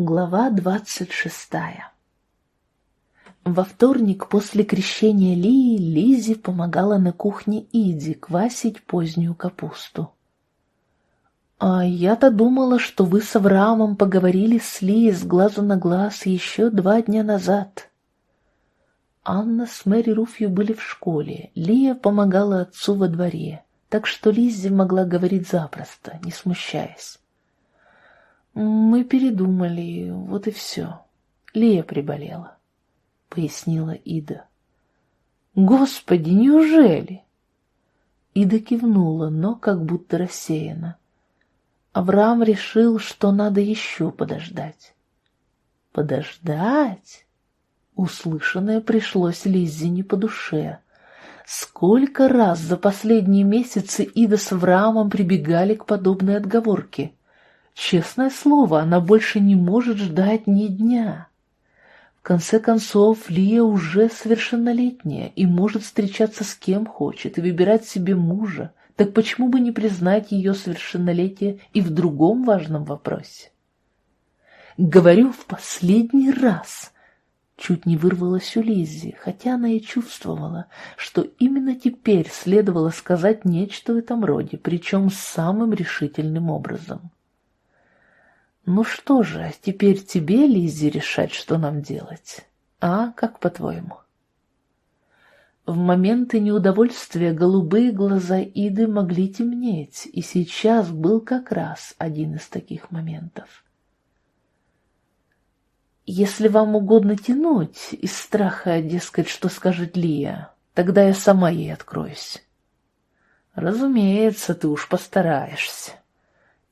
Глава двадцать шестая Во вторник после крещения Лии Лизи помогала на кухне Иди квасить позднюю капусту. «А я-то думала, что вы с Авраамом поговорили с Лией с глазу на глаз еще два дня назад». Анна с Мэри Руфью были в школе, Лия помогала отцу во дворе, так что Лиззи могла говорить запросто, не смущаясь. «Мы передумали, вот и все. Лея приболела», — пояснила Ида. «Господи, неужели?» Ида кивнула, но как будто рассеяна. Авраам решил, что надо еще подождать. «Подождать?» Услышанное пришлось Лиззе не по душе. Сколько раз за последние месяцы Ида с Авраамом прибегали к подобной отговорке. Честное слово, она больше не может ждать ни дня. В конце концов, Лия уже совершеннолетняя и может встречаться с кем хочет и выбирать себе мужа. Так почему бы не признать ее совершеннолетие и в другом важном вопросе? Говорю в последний раз. Чуть не вырвалась у Лиззи, хотя она и чувствовала, что именно теперь следовало сказать нечто в этом роде, причем самым решительным образом. Ну что же, теперь тебе, Лиззи, решать, что нам делать. А, как по-твоему? В моменты неудовольствия голубые глаза Иды могли темнеть, и сейчас был как раз один из таких моментов. Если вам угодно тянуть из страха, дескать, что скажет Лия, тогда я сама ей откроюсь. Разумеется, ты уж постараешься.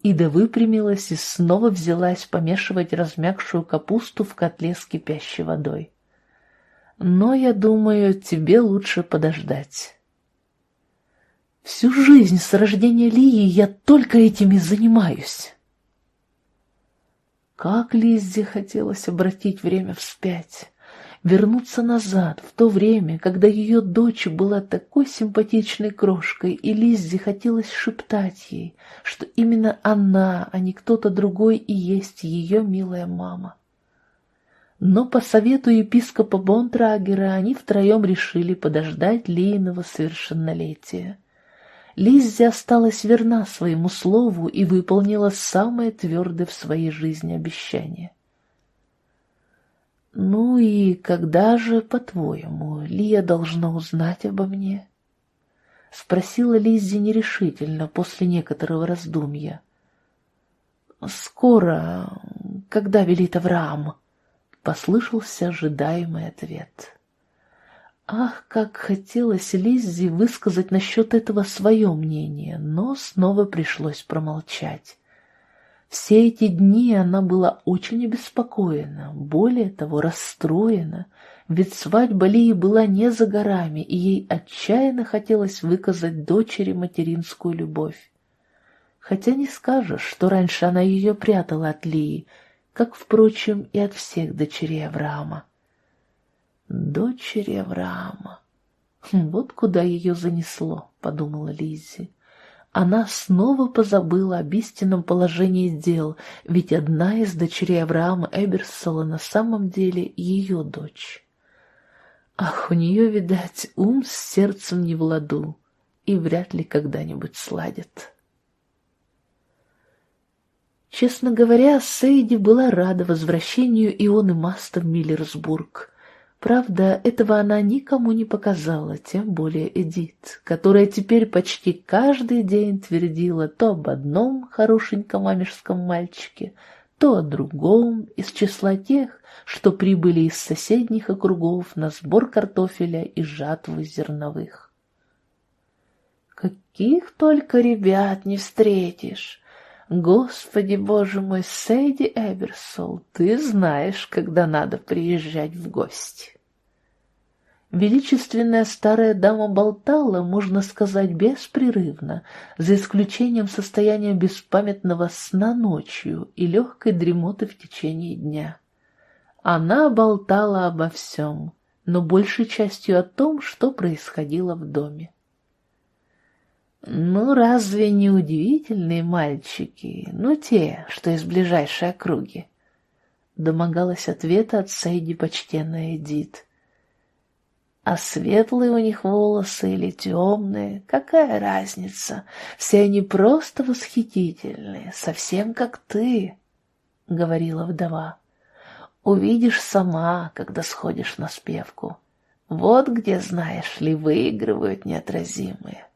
Ида выпрямилась и снова взялась помешивать размягшую капусту в котле с кипящей водой. «Но, я думаю, тебе лучше подождать». «Всю жизнь с рождения Лии я только этим и занимаюсь». Как Лиззе хотелось обратить время вспять вернуться назад, в то время, когда ее дочь была такой симпатичной крошкой, и Лиззе хотелось шептать ей, что именно она, а не кто-то другой и есть ее милая мама. Но по совету епископа Бонтрагера они втроем решили подождать Лейного совершеннолетия. Лиззи осталась верна своему слову и выполнила самое твердое в своей жизни обещание. «Ну и когда же, по-твоему, Лия должна узнать обо мне?» — спросила Лиззи нерешительно после некоторого раздумья. «Скоро, когда велит Авраам?» — послышался ожидаемый ответ. Ах, как хотелось Лиззи высказать насчет этого свое мнение, но снова пришлось промолчать. Все эти дни она была очень обеспокоена, более того, расстроена, ведь свадьба Лии была не за горами, и ей отчаянно хотелось выказать дочери материнскую любовь. Хотя не скажешь, что раньше она ее прятала от Лии, как, впрочем, и от всех дочерей Авраама. Дочери Авраама. Хм, вот куда ее занесло, подумала Лиззи она снова позабыла об истинном положении дел, ведь одна из дочерей Авраама Эберсола на самом деле ее дочь. Ах, у нее, видать, ум с сердцем не в ладу, и вряд ли когда-нибудь сладит. Честно говоря, Сейди была рада возвращению Ионы Маста в Миллерсбург — Правда, этого она никому не показала, тем более Эдит, которая теперь почти каждый день твердила то об одном хорошеньком мамежском мальчике, то о другом из числа тех, что прибыли из соседних округов на сбор картофеля и жатву зерновых. Каких только ребят не встретишь! Господи, боже мой, Сэйди Эберсол, ты знаешь, когда надо приезжать в гости. Величественная старая дама болтала, можно сказать, беспрерывно, за исключением состояния беспамятного сна ночью и легкой дремоты в течение дня. Она болтала обо всем, но большей частью о том, что происходило в доме. Ну, разве не удивительные мальчики, ну, те, что из ближайшей округи? Домогалась ответа от Сейди почтенная Эдит. А светлые у них волосы или темные, какая разница? Все они просто восхитительные, совсем как ты, — говорила вдова. Увидишь сама, когда сходишь на спевку. Вот где, знаешь ли, выигрывают неотразимые.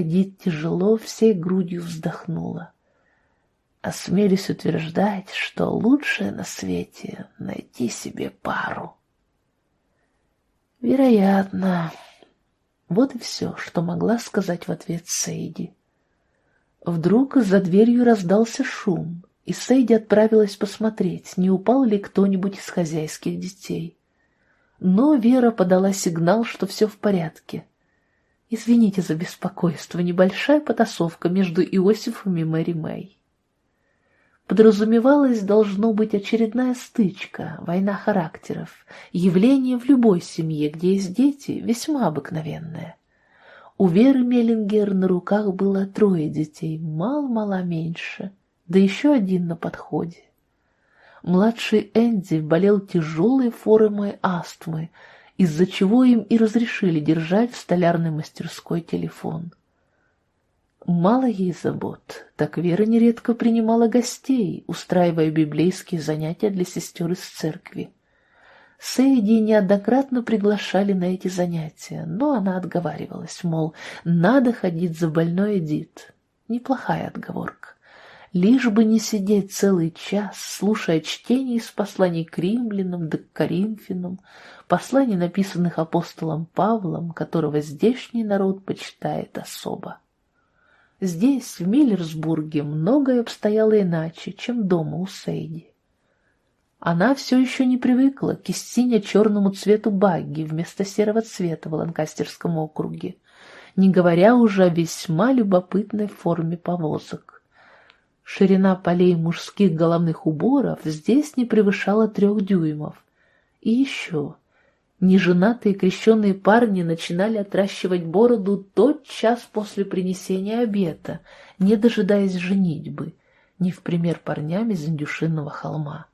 Эдит тяжело всей грудью вздохнула. Осмелюсь утверждать, что лучшее на свете — найти себе пару. Вероятно. Вот и все, что могла сказать в ответ Сейди. Вдруг за дверью раздался шум, и Сейди отправилась посмотреть, не упал ли кто-нибудь из хозяйских детей. Но Вера подала сигнал, что все в порядке. Извините за беспокойство, небольшая потасовка между Иосифом и Мэри Мэй. Подразумевалась, должно быть, очередная стычка, война характеров, явление в любой семье, где есть дети, весьма обыкновенное. У Веры Меллингер на руках было трое детей, мало-мало меньше, да еще один на подходе. Младший Энди болел тяжелой формой астмы, из-за чего им и разрешили держать в столярной мастерской телефон. Мало ей забот, так Вера нередко принимала гостей, устраивая библейские занятия для сестер из церкви. Сейди неоднократно приглашали на эти занятия, но она отговаривалась, мол, надо ходить за больной Эдит. Неплохая отговорка. Лишь бы не сидеть целый час, слушая чтение из посланий к римлянам да к коринфянам, посланий, написанных апостолом Павлом, которого здешний народ почитает особо. Здесь, в Миллерсбурге, многое обстояло иначе, чем дома у Сейди. Она все еще не привыкла к сине-черному цвету багги вместо серого цвета в Ланкастерском округе, не говоря уже о весьма любопытной форме повозок. Ширина полей мужских головных уборов здесь не превышала трех дюймов. И еще Неженатые крещенные парни начинали отращивать бороду тот час после принесения обета, не дожидаясь женитьбы, не в пример парням из Индюшинного холма.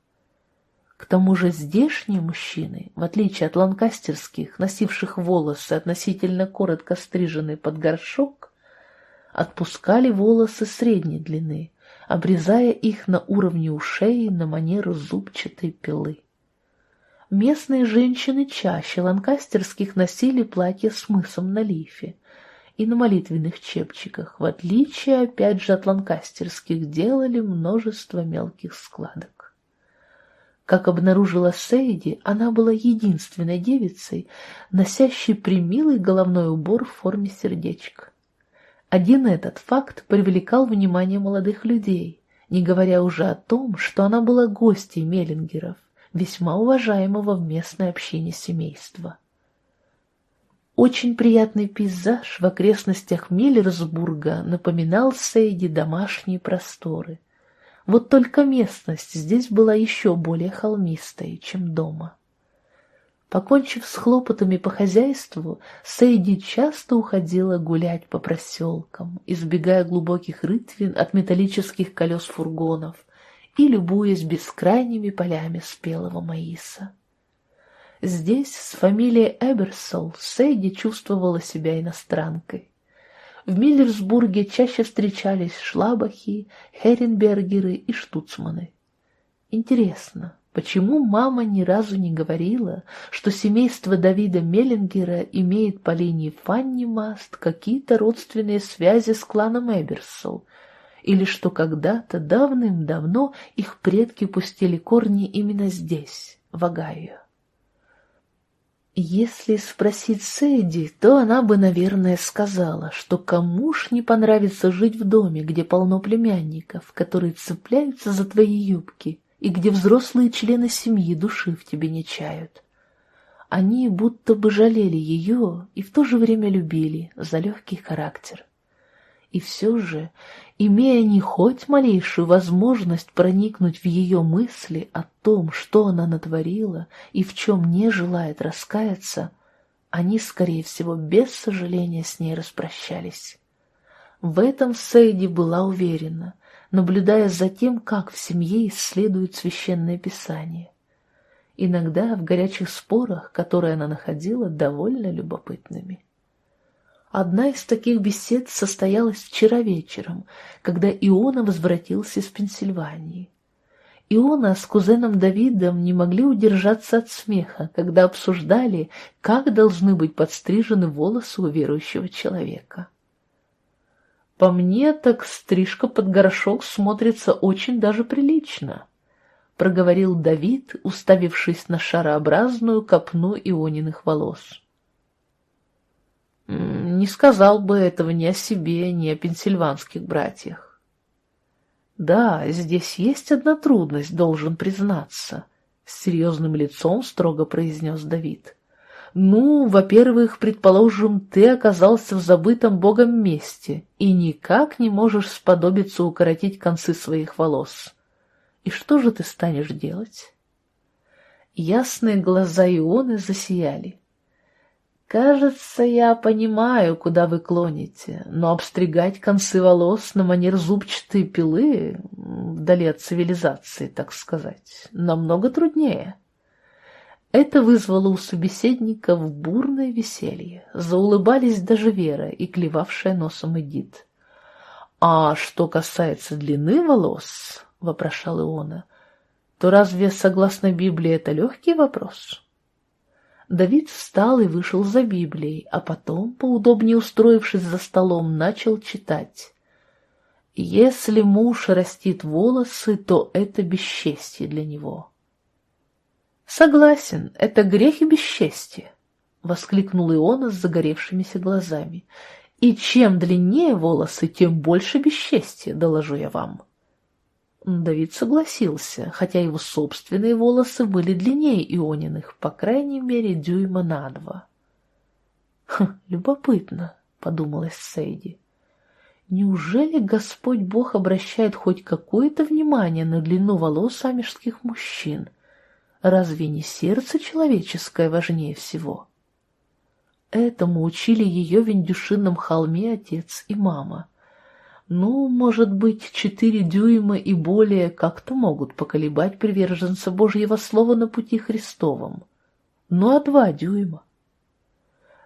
К тому же здешние мужчины, в отличие от ланкастерских, носивших волосы относительно коротко стриженные под горшок, отпускали волосы средней длины, обрезая их на уровне ушей на манеру зубчатой пилы. Местные женщины чаще ланкастерских носили платья с мысом на лифе и на молитвенных чепчиках, в отличие, опять же, от ланкастерских, делали множество мелких складок. Как обнаружила Сейди, она была единственной девицей, носящей примилый головной убор в форме сердечка. Один этот факт привлекал внимание молодых людей, не говоря уже о том, что она была гостьей Меллингеров весьма уважаемого в местной общине семейства. Очень приятный пейзаж в окрестностях Миллерсбурга напоминал Сейди домашние просторы. Вот только местность здесь была еще более холмистой, чем дома. Покончив с хлопотами по хозяйству, Сейди часто уходила гулять по проселкам, избегая глубоких рытвин от металлических колес фургонов, и любуясь бескрайними полями спелого маиса. Здесь с фамилией Эберсол Сейди чувствовала себя иностранкой. В Миллерсбурге чаще встречались шлабахи, херенбергеры и штуцманы. Интересно, почему мама ни разу не говорила, что семейство Давида Меллингера имеет по линии Фанни Маст какие-то родственные связи с кланом Эберсол, или что когда-то давным-давно их предки пустили корни именно здесь, в Огайо. Если спросить Сэдди, то она бы, наверное, сказала, что кому ж не понравится жить в доме, где полно племянников, которые цепляются за твои юбки, и где взрослые члены семьи души в тебе не чают. Они будто бы жалели ее и в то же время любили за легкий характер. И все же, имея не хоть малейшую возможность проникнуть в ее мысли о том, что она натворила и в чем не желает раскаяться, они, скорее всего, без сожаления с ней распрощались. В этом Сейди была уверена, наблюдая за тем, как в семье исследуют священное писание. Иногда в горячих спорах, которые она находила довольно любопытными. Одна из таких бесед состоялась вчера вечером, когда Иона возвратился из Пенсильвании. Иона с кузеном Давидом не могли удержаться от смеха, когда обсуждали, как должны быть подстрижены волосы у верующего человека. По мне, так стрижка под горшок смотрится очень даже прилично, проговорил Давид, уставившись на шарообразную копну иониных волос. Не сказал бы этого ни о себе, ни о пенсильванских братьях. Да, здесь есть одна трудность, должен признаться, с серьезным лицом строго произнес Давид. Ну, во-первых, предположим, ты оказался в забытом Богом месте и никак не можешь сподобиться укоротить концы своих волос. И что же ты станешь делать? Ясные глаза Ионы засияли. «Кажется, я понимаю, куда вы клоните, но обстригать концы волос на манер зубчатой пилы, вдали от цивилизации, так сказать, намного труднее». Это вызвало у собеседников бурное веселье. Заулыбались даже Вера и клевавшая носом Эдит. «А что касается длины волос, — вопрошал Иона, — то разве, согласно Библии, это легкий вопрос?» Давид встал и вышел за Библией, а потом, поудобнее устроившись за столом, начал читать. «Если муж растит волосы, то это бесчестье для него». «Согласен, это грех и бесчестье», — воскликнул Иона с загоревшимися глазами. «И чем длиннее волосы, тем больше бесчестья, доложу я вам». Давид согласился, хотя его собственные волосы были длиннее Иониных, по крайней мере, дюйма на два. «Хм, любопытно», — подумалась Сейди. «Неужели Господь Бог обращает хоть какое-то внимание на длину волос амежских мужчин? Разве не сердце человеческое важнее всего?» Этому учили ее в Индюшинном холме отец и мама — ну, может быть, четыре дюйма и более как-то могут поколебать приверженца Божьего Слова на пути Христовом. Ну, а два дюйма?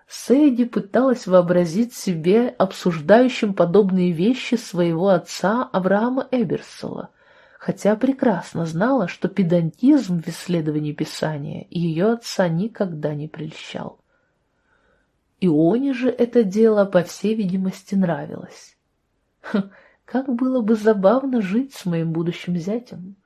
Сэйди пыталась вообразить себе обсуждающим подобные вещи своего отца Авраама Эберсола, хотя прекрасно знала, что педантизм в исследовании Писания ее отца никогда не прельщал. Ионе же это дело, по всей видимости, нравилось. Как было бы забавно жить с моим будущим зятем.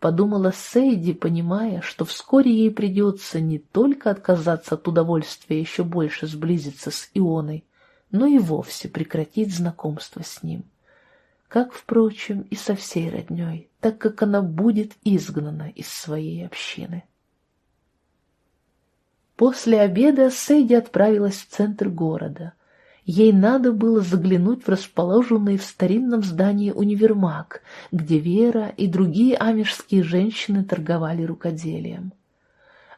Подумала Сейди, понимая, что вскоре ей придется не только отказаться от удовольствия еще больше сблизиться с Ионой, но и вовсе прекратить знакомство с ним. Как, впрочем, и со всей родней, так как она будет изгнана из своей общины. После обеда Сейди отправилась в центр города — Ей надо было заглянуть в расположенный в старинном здании универмаг, где Вера и другие амежские женщины торговали рукоделием.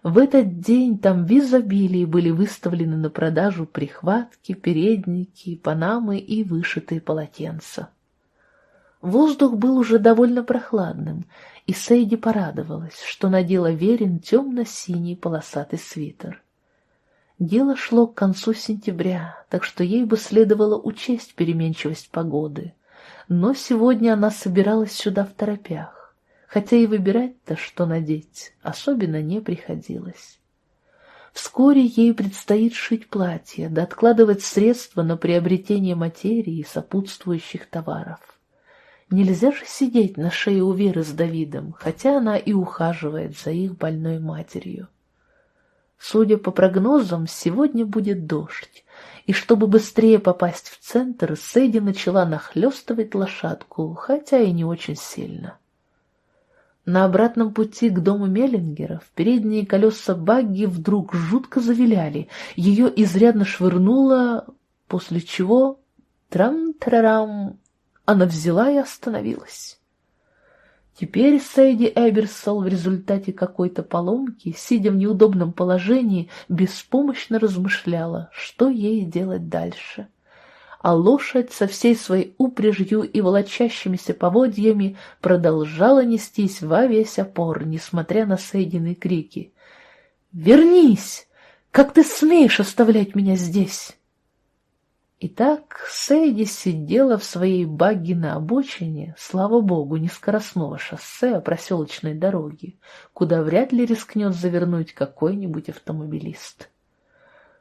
В этот день там в изобилии были выставлены на продажу прихватки, передники, панамы и вышитые полотенца. Воздух был уже довольно прохладным, и Сейди порадовалась, что надела Верин темно-синий полосатый свитер. Дело шло к концу сентября, так что ей бы следовало учесть переменчивость погоды. Но сегодня она собиралась сюда в торопях, хотя и выбирать-то, что надеть, особенно не приходилось. Вскоре ей предстоит шить платье, да откладывать средства на приобретение материи и сопутствующих товаров. Нельзя же сидеть на шее у Веры с Давидом, хотя она и ухаживает за их больной матерью. Судя по прогнозам, сегодня будет дождь, и чтобы быстрее попасть в центр, Сэдди начала нахлестывать лошадку, хотя и не очень сильно. На обратном пути к дому Меллингеров передние колеса багги вдруг жутко завиляли, ее изрядно швырнуло, после чего трам-тарарам она взяла и остановилась. Теперь Сэйди Эберсол в результате какой-то поломки, сидя в неудобном положении, беспомощно размышляла, что ей делать дальше. а лошадь со всей своей упряжью и волочащимися поводьями продолжала нестись во весь опор, несмотря на Сейдины крики. «Вернись! Как ты смеешь оставлять меня здесь?» Итак, Сейди сидела в своей багги на обочине, слава богу, не скоростного шоссе, а проселочной дороги, куда вряд ли рискнет завернуть какой-нибудь автомобилист.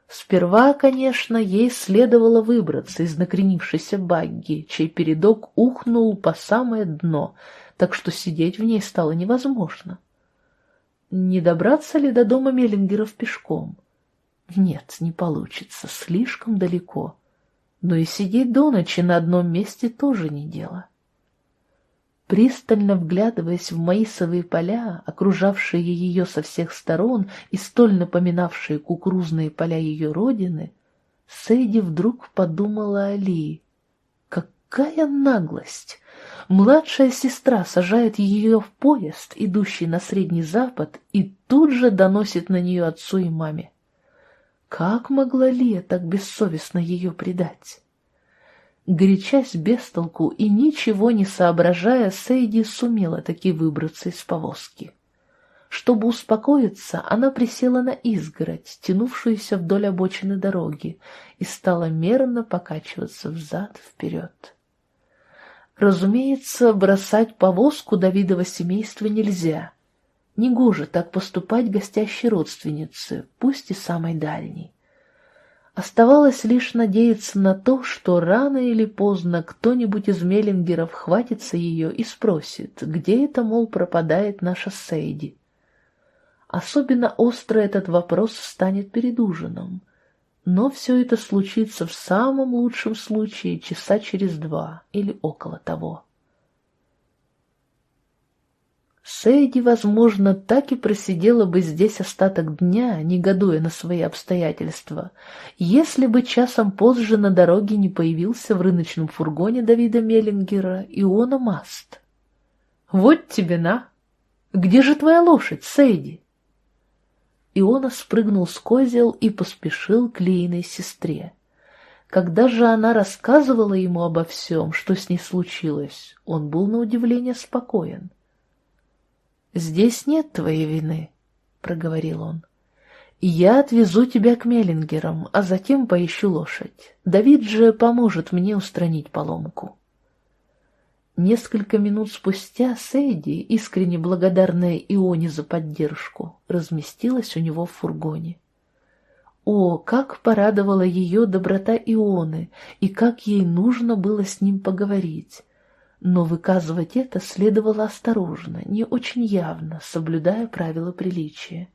Сперва, конечно, ей следовало выбраться из накренившейся багги, чей передок ухнул по самое дно, так что сидеть в ней стало невозможно. Не добраться ли до дома Меллингеров пешком? Нет, не получится, слишком далеко но и сидеть до ночи на одном месте тоже не дело. Пристально вглядываясь в маисовые поля, окружавшие ее со всех сторон и столь напоминавшие кукурузные поля ее родины, Сейди вдруг подумала о Лии. Какая наглость! Младшая сестра сажает ее в поезд, идущий на Средний Запад, и тут же доносит на нее отцу и маме. Как могла Лия так бессовестно ее предать? Горячась без толку и ничего не соображая, Сейди сумела таки выбраться из повозки. Чтобы успокоиться, она присела на изгородь, тянувшуюся вдоль обочины дороги, и стала мерно покачиваться взад-вперед. Разумеется, бросать повозку Давидова семейства нельзя. Негоже так поступать гостящей родственнице, пусть и самой дальней. Оставалось лишь надеяться на то, что рано или поздно кто-нибудь из Меллингеров хватится ее и спросит, где это, мол, пропадает наша Сейди. Особенно остро этот вопрос станет перед ужином. Но все это случится в самом лучшем случае часа через два или около того. Сэйди, возможно, так и просидела бы здесь остаток дня, негодуя на свои обстоятельства, если бы часом позже на дороге не появился в рыночном фургоне Давида Меллингера Иона Маст. «Вот тебе на! Где же твоя лошадь, Сэйди?» Иона спрыгнул с козел и поспешил к Лейной сестре. Когда же она рассказывала ему обо всем, что с ней случилось, он был на удивление спокоен. «Здесь нет твоей вины», — проговорил он. «Я отвезу тебя к Меллингерам, а затем поищу лошадь. Давид же поможет мне устранить поломку». Несколько минут спустя Сейди, искренне благодарная Ионе за поддержку, разместилась у него в фургоне. О, как порадовала ее доброта Ионы, и как ей нужно было с ним поговорить но выказывать это следовало осторожно, не очень явно, соблюдая правила приличия.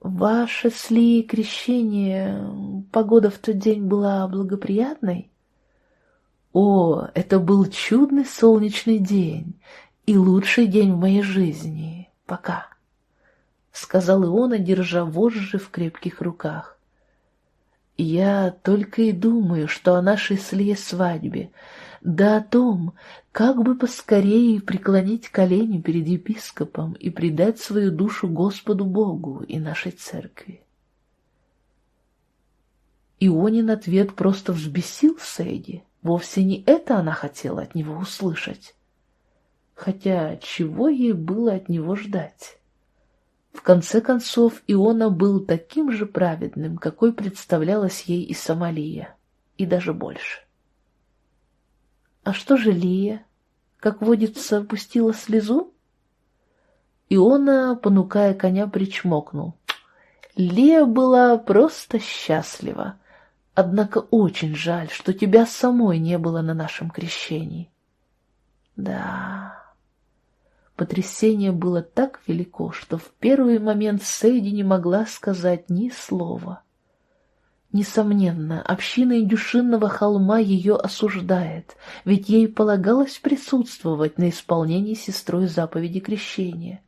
«Ваше сли крещение, погода в тот день была благоприятной?» «О, это был чудный солнечный день и лучший день в моей жизни. Пока», — сказал Иона, держа вожжи в крепких руках. «Я только и думаю, что о нашей слие свадьбе, да о том, как бы поскорее преклонить колени перед епископом и предать свою душу Господу Богу и нашей церкви. Ионин ответ просто взбесил Сейди. Вовсе не это она хотела от него услышать. Хотя чего ей было от него ждать? В конце концов, Иона был таким же праведным, какой представлялась ей и Сомалия, и даже больше. А что же Лия? Как водится, пустила слезу? Иона, понукая коня, причмокнул. Лия была просто счастлива. Однако очень жаль, что тебя самой не было на нашем крещении. Да... Потрясение было так велико, что в первый момент Сейди не могла сказать ни слова. Несомненно, община Индюшинного холма ее осуждает, ведь ей полагалось присутствовать на исполнении сестрой заповеди крещения.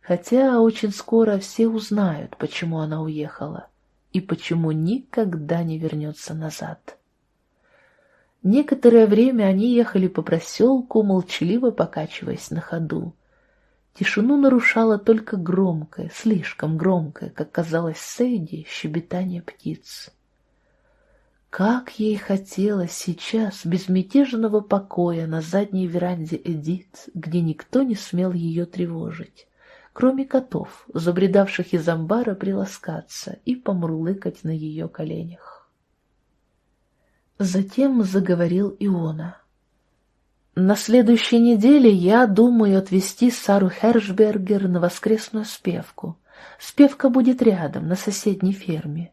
Хотя очень скоро все узнают, почему она уехала и почему никогда не вернется назад. Некоторое время они ехали по проселку, молчаливо покачиваясь на ходу. Тишину нарушало только громкое, слишком громкое, как казалось Сейди, щебетание птиц. Как ей хотелось сейчас безмятежного покоя на задней веранде Эдит, где никто не смел ее тревожить, кроме котов, забредавших из амбара приласкаться и помурлыкать на ее коленях. Затем заговорил Иона. «На следующей неделе я думаю отвезти Сару Хершбергер на воскресную спевку. Спевка будет рядом, на соседней ферме.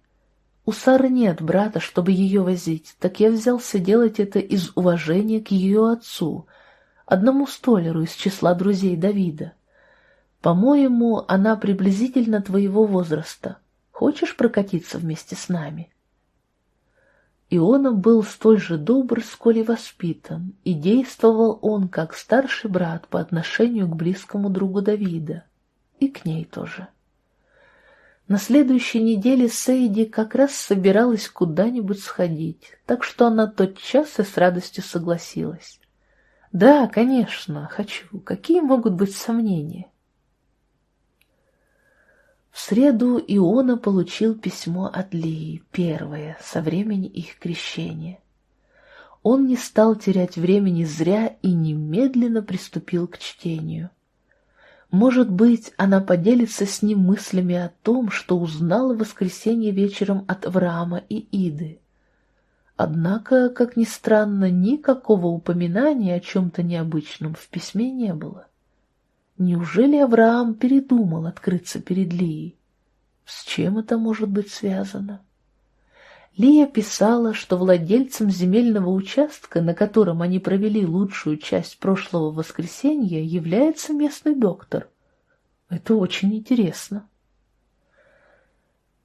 У Сары нет брата, чтобы ее возить, так я взялся делать это из уважения к ее отцу, одному столеру из числа друзей Давида. По-моему, она приблизительно твоего возраста. Хочешь прокатиться вместе с нами?» Иона был столь же добр, сколь и воспитан, и действовал он как старший брат по отношению к близкому другу Давида, и к ней тоже. На следующей неделе Сейди как раз собиралась куда-нибудь сходить, так что она тотчас и с радостью согласилась. «Да, конечно, хочу. Какие могут быть сомнения?» В среду Иона получил письмо от Лии, первое, со времени их крещения. Он не стал терять времени зря и немедленно приступил к чтению. Может быть, она поделится с ним мыслями о том, что узнала в воскресенье вечером от Авраама и Иды. Однако, как ни странно, никакого упоминания о чем-то необычном в письме не было. Неужели Авраам передумал открыться перед Лией? С чем это может быть связано? Лия писала, что владельцем земельного участка, на котором они провели лучшую часть прошлого воскресенья, является местный доктор. Это очень интересно.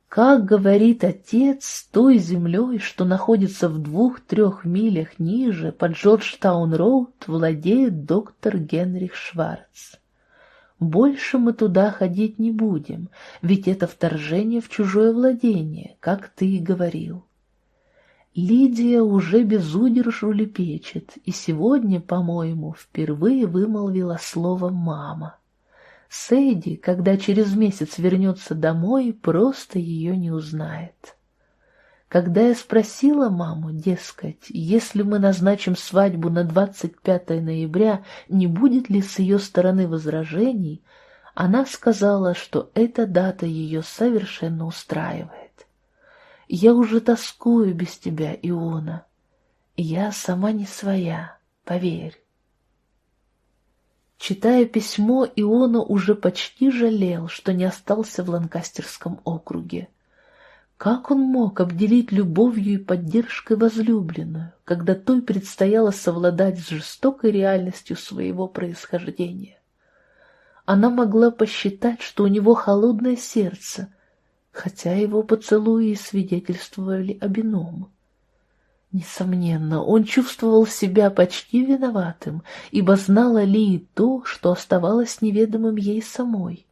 Как говорит отец, той землей, что находится в двух-трех милях ниже, под Джорджтаун-Роуд, владеет доктор Генрих Шварц. Больше мы туда ходить не будем, ведь это вторжение в чужое владение, как ты и говорил. Лидия уже без удержу лепечет, и сегодня, по-моему, впервые вымолвила слово «мама». Сэйди, когда через месяц вернется домой, просто ее не узнает. Когда я спросила маму, дескать, если мы назначим свадьбу на 25 ноября, не будет ли с ее стороны возражений, она сказала, что эта дата ее совершенно устраивает. Я уже тоскую без тебя, Иона. Я сама не своя, поверь. Читая письмо, Иона уже почти жалел, что не остался в Ланкастерском округе. Как он мог обделить любовью и поддержкой возлюбленную, когда той предстояло совладать с жестокой реальностью своего происхождения? Она могла посчитать, что у него холодное сердце, хотя его поцелуи свидетельствовали об ином. Несомненно, он чувствовал себя почти виноватым, ибо знала ли и то, что оставалось неведомым ей самой.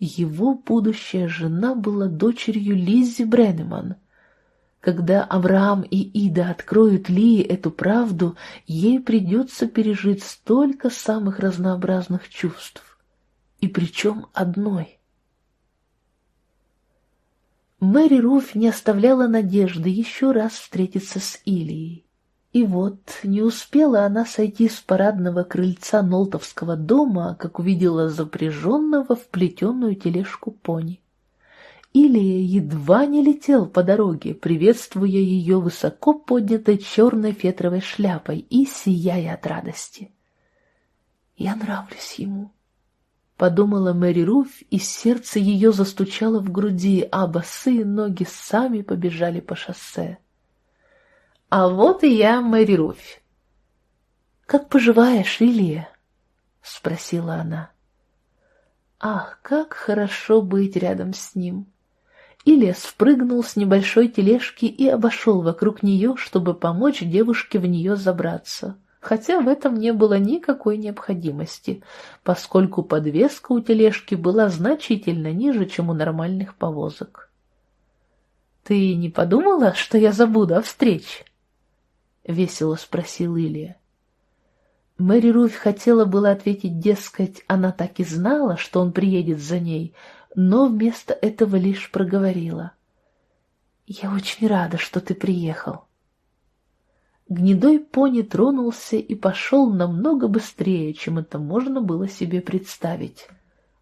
Его будущая жена была дочерью Лиззи Бреннеман. Когда Авраам и Ида откроют Лии эту правду, ей придется пережить столько самых разнообразных чувств. И причем одной. Мэри Руф не оставляла надежды еще раз встретиться с Илией. И вот не успела она сойти с парадного крыльца Нолтовского дома, как увидела запряженного в плетеную тележку пони. Илия едва не летел по дороге, приветствуя ее высоко поднятой черной фетровой шляпой и сияя от радости. «Я нравлюсь ему», — подумала Мэри Руф, и сердце ее застучало в груди, а босые ноги сами побежали по шоссе. А вот и я, Мэри Руфь. «Как поживаешь, Илья?» — спросила она. Ах, как хорошо быть рядом с ним! Илья спрыгнул с небольшой тележки и обошел вокруг нее, чтобы помочь девушке в нее забраться, хотя в этом не было никакой необходимости, поскольку подвеска у тележки была значительно ниже, чем у нормальных повозок. «Ты не подумала, что я забуду о встрече?» — весело спросил Илья. Мэри Руфь хотела было ответить, дескать, она так и знала, что он приедет за ней, но вместо этого лишь проговорила. «Я очень рада, что ты приехал». Гнедой пони тронулся и пошел намного быстрее, чем это можно было себе представить.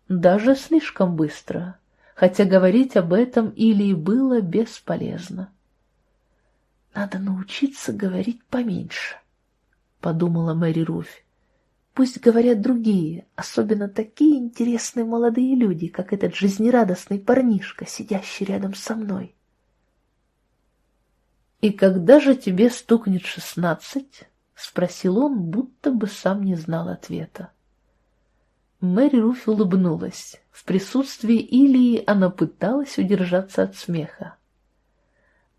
Даже слишком быстро, хотя говорить об этом или было бесполезно. «Надо научиться говорить поменьше», — подумала Мэри Руфь. «Пусть говорят другие, особенно такие интересные молодые люди, как этот жизнерадостный парнишка, сидящий рядом со мной». «И когда же тебе стукнет шестнадцать?» — спросил он, будто бы сам не знал ответа. Мэри Руф улыбнулась. В присутствии Илии она пыталась удержаться от смеха.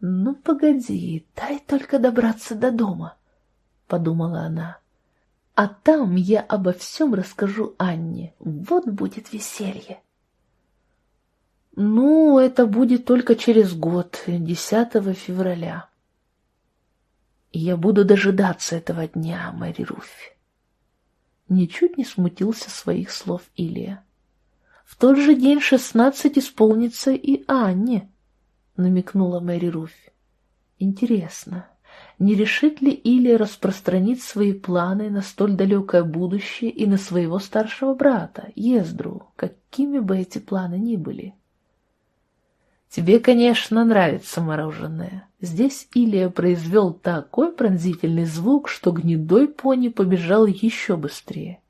«Ну, погоди, дай только добраться до дома», — подумала она. «А там я обо всем расскажу Анне. Вот будет веселье». «Ну, это будет только через год, 10 февраля». Я буду дожидаться этого дня, Мэри Руфь. Ничуть не смутился своих слов Илья. В тот же день шестнадцать исполнится и Анне, намекнула Мэри Руфь. Интересно, не решит ли Илья распространить свои планы на столь далекое будущее и на своего старшего брата, Ездру, какими бы эти планы ни были? Тебе, конечно, нравится мороженое. Здесь Илья произвел такой пронзительный звук, что гнедой пони побежал еще быстрее.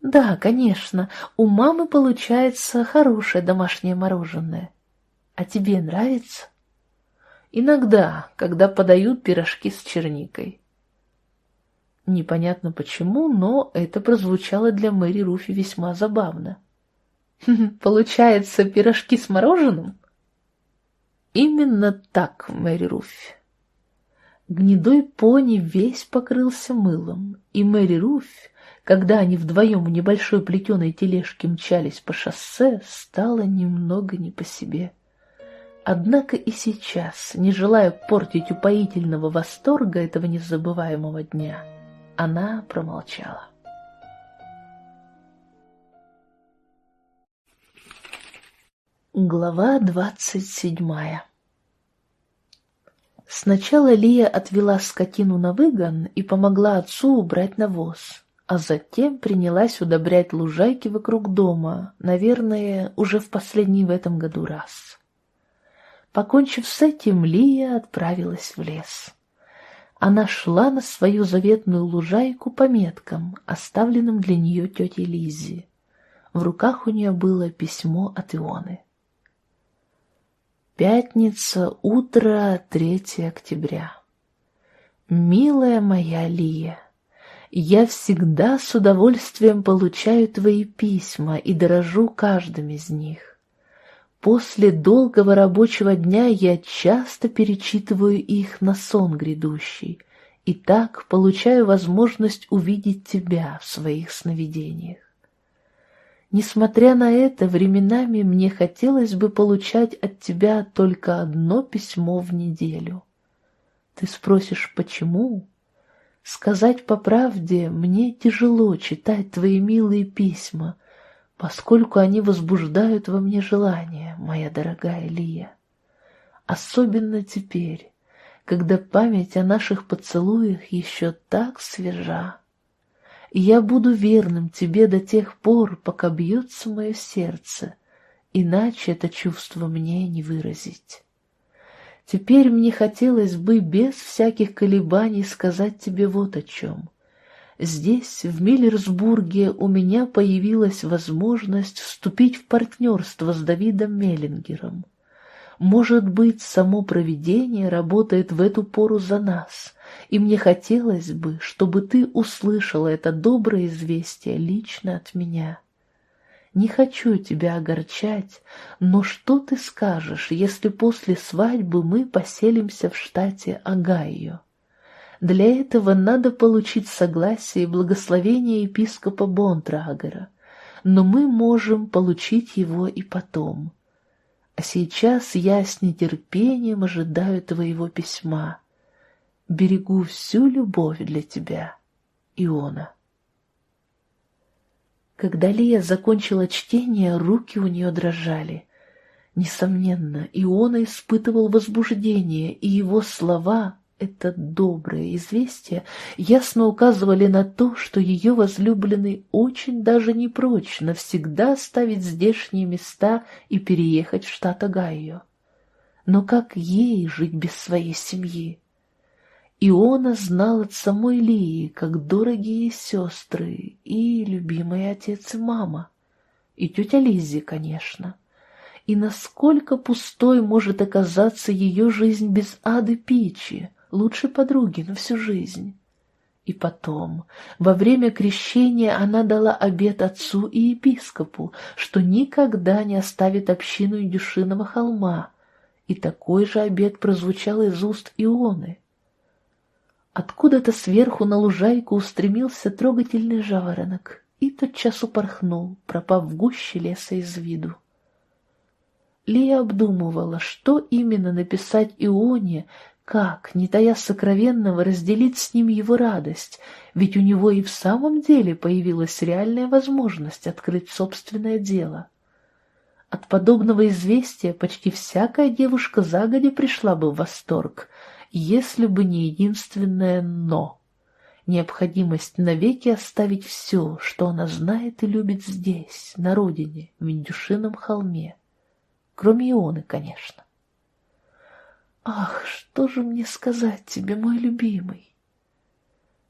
Да, конечно, у мамы получается хорошее домашнее мороженое. А тебе нравится? Иногда, когда подают пирожки с черникой. Непонятно почему, но это прозвучало для Мэри Руфи весьма забавно. Получается, пирожки с мороженым? Именно так, Мэри Руфь. Гнедой пони весь покрылся мылом, и Мэри Руфь, когда они вдвоем в небольшой плетеной тележке мчались по шоссе, стало немного не по себе. Однако и сейчас, не желая портить упоительного восторга этого незабываемого дня, она промолчала. Глава двадцать седьмая Сначала Лия отвела скотину на выгон и помогла отцу убрать навоз, а затем принялась удобрять лужайки вокруг дома, наверное, уже в последний в этом году раз. Покончив с этим, Лия отправилась в лес. Она шла на свою заветную лужайку по меткам, оставленным для нее тетей Лизи. В руках у нее было письмо от Ионы. Пятница, утро, 3 октября. Милая моя Лия, я всегда с удовольствием получаю твои письма и дорожу каждым из них. После долгого рабочего дня я часто перечитываю их на сон грядущий, и так получаю возможность увидеть тебя в своих сновидениях. Несмотря на это, временами мне хотелось бы получать от тебя только одно письмо в неделю. Ты спросишь, почему? Сказать по правде, мне тяжело читать твои милые письма, поскольку они возбуждают во мне желание, моя дорогая Лия. Особенно теперь, когда память о наших поцелуях еще так свежа и я буду верным тебе до тех пор, пока бьется мое сердце, иначе это чувство мне не выразить. Теперь мне хотелось бы без всяких колебаний сказать тебе вот о чем. Здесь, в Миллерсбурге, у меня появилась возможность вступить в партнерство с Давидом Меллингером. Может быть, само провидение работает в эту пору за нас, и мне хотелось бы, чтобы ты услышала это доброе известие лично от меня. Не хочу тебя огорчать, но что ты скажешь, если после свадьбы мы поселимся в штате Огайо? Для этого надо получить согласие и благословение епископа Бонтрагера, но мы можем получить его и потом. А сейчас я с нетерпением ожидаю твоего письма. Берегу всю любовь для тебя, Иона. Когда Лия закончила чтение, руки у нее дрожали. Несомненно, Иона испытывал возбуждение, и его слова, это доброе известие, ясно указывали на то, что ее возлюбленный очень даже не прочь навсегда оставить здешние места и переехать в штат Огайо. Но как ей жить без своей семьи? Иона знал от самой Лии, как дорогие сестры и любимый отец и мама, и тетя Лиззи, конечно. И насколько пустой может оказаться ее жизнь без ады Пичи, лучшей подруги на всю жизнь. И потом, во время крещения она дала обет отцу и епископу, что никогда не оставит общину Идюшиного холма, и такой же обет прозвучал из уст Ионы. Откуда-то сверху на лужайку устремился трогательный жаворонок и тотчас упорхнул, пропав в гуще леса из виду. Лия обдумывала, что именно написать Ионе, как, не тая сокровенного, разделить с ним его радость, ведь у него и в самом деле появилась реальная возможность открыть собственное дело. От подобного известия почти всякая девушка загодя пришла бы в восторг — если бы не единственное «но». Необходимость навеки оставить все, что она знает и любит здесь, на родине, в Индюшином холме. Кроме Ионы, конечно. «Ах, что же мне сказать тебе, мой любимый?»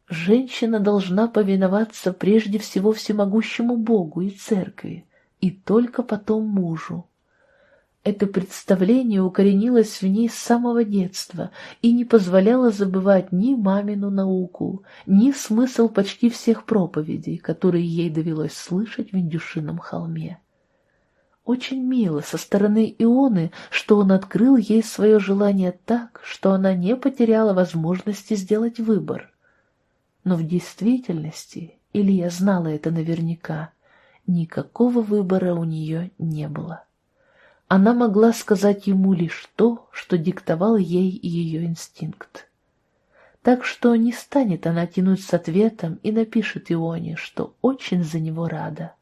Женщина должна повиноваться прежде всего всемогущему Богу и Церкви, и только потом мужу. Это представление укоренилось в ней с самого детства и не позволяло забывать ни мамину науку, ни смысл почти всех проповедей, которые ей довелось слышать в Индюшином холме. Очень мило со стороны Ионы, что он открыл ей свое желание так, что она не потеряла возможности сделать выбор. Но в действительности, или я знала это наверняка, никакого выбора у нее не было. Она могла сказать ему лишь то, что диктовал ей ее инстинкт. Так что не станет она тянуть с ответом и напишет Ионе, что очень за него рада.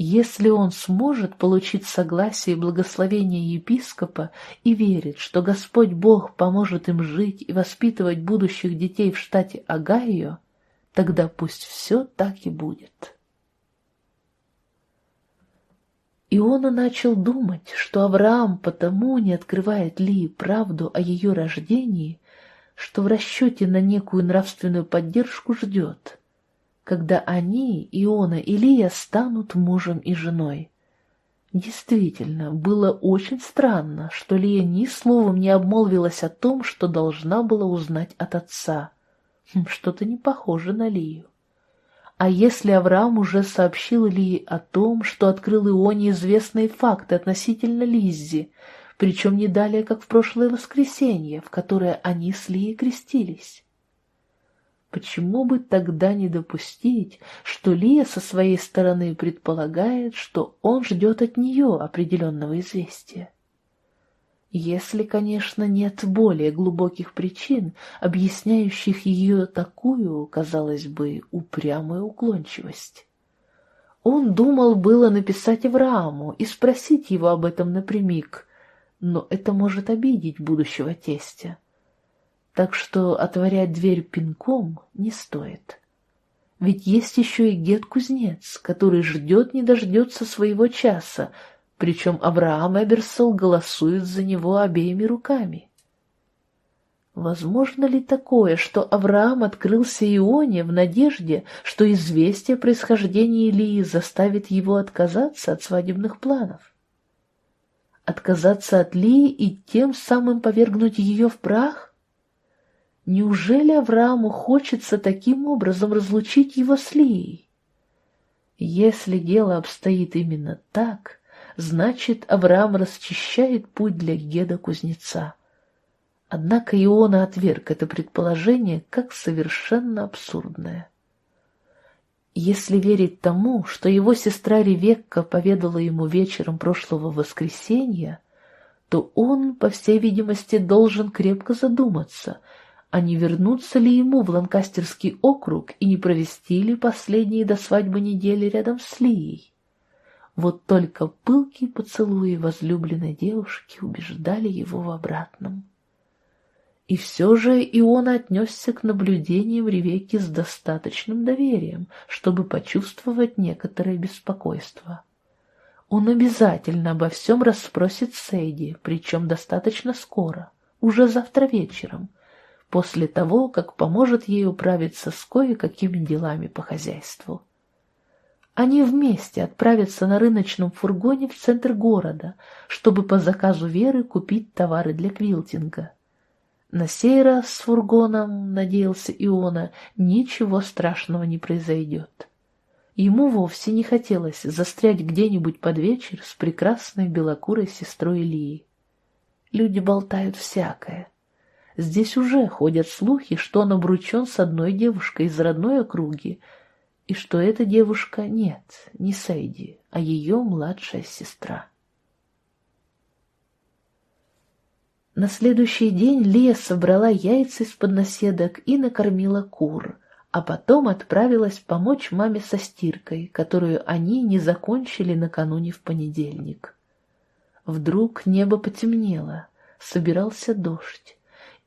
Если он сможет получить согласие и благословение епископа и верит, что Господь Бог поможет им жить и воспитывать будущих детей в штате Огайо, тогда пусть все так и будет. Иона начал думать, что Авраам потому не открывает Лии правду о ее рождении, что в расчете на некую нравственную поддержку ждет, когда они, Иона и Лия, станут мужем и женой. Действительно, было очень странно, что Лия ни словом не обмолвилась о том, что должна была узнать от отца. Хм, что-то не похоже на Лию. А если Авраам уже сообщил Ли о том, что открыл Ионе известные факты относительно Лиззи, причем не далее, как в прошлое воскресенье, в которое они с Лией крестились? Почему бы тогда не допустить, что Лия со своей стороны предполагает, что он ждет от нее определенного известия? Если, конечно, нет более глубоких причин, объясняющих ее такую, казалось бы, упрямую уклончивость. Он думал было написать Аврааму и спросить его об этом напрямик, но это может обидеть будущего тестя. Так что отворять дверь пинком не стоит. Ведь есть еще и Гет-кузнец, который ждет не дождется своего часа, причем Авраам Эберсол голосует за него обеими руками. Возможно ли такое, что Авраам открылся Ионе в надежде, что известие о происхождении Илии заставит его отказаться от свадебных планов? Отказаться от Лии и тем самым повергнуть ее в прах? Неужели Аврааму хочется таким образом разлучить его с Лией? Если дело обстоит именно так, Значит, Авраам расчищает путь для Геда-кузнеца. Однако Иона отверг это предположение как совершенно абсурдное. Если верить тому, что его сестра Ревекка поведала ему вечером прошлого воскресенья, то он, по всей видимости, должен крепко задуматься, а не вернуться ли ему в Ланкастерский округ и не провести ли последние до свадьбы недели рядом с Лией. Вот только пылкие поцелуи возлюбленной девушки убеждали его в обратном. И все же и он отнесся к наблюдениям Ревекки с достаточным доверием, чтобы почувствовать некоторое беспокойство. Он обязательно обо всем расспросит Сейди, причем достаточно скоро, уже завтра вечером, после того, как поможет ей управиться с кое-какими делами по хозяйству. Они вместе отправятся на рыночном фургоне в центр города, чтобы по заказу Веры купить товары для квилтинга. На сей раз с фургоном, надеялся Иона, ничего страшного не произойдет. Ему вовсе не хотелось застрять где-нибудь под вечер с прекрасной белокурой сестрой Лии. Люди болтают всякое. Здесь уже ходят слухи, что он обручен с одной девушкой из родной округи, и что эта девушка нет, не Сейди, а ее младшая сестра. На следующий день Лия собрала яйца из-под наседок и накормила кур, а потом отправилась помочь маме со стиркой, которую они не закончили накануне в понедельник. Вдруг небо потемнело, собирался дождь,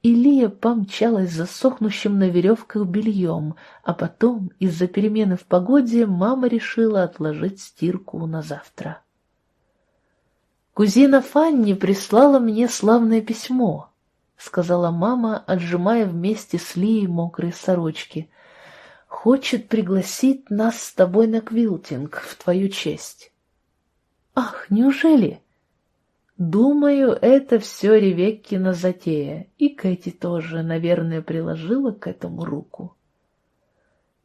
и Лия помчалась за сохнущим на веревках бельем, а потом, из-за перемены в погоде, мама решила отложить стирку на завтра. «Кузина Фанни прислала мне славное письмо», — сказала мама, отжимая вместе с Лией мокрые сорочки. «Хочет пригласить нас с тобой на квилтинг в твою честь». «Ах, неужели?» «Думаю, это все Ревеккина затея, и Кэти тоже, наверное, приложила к этому руку».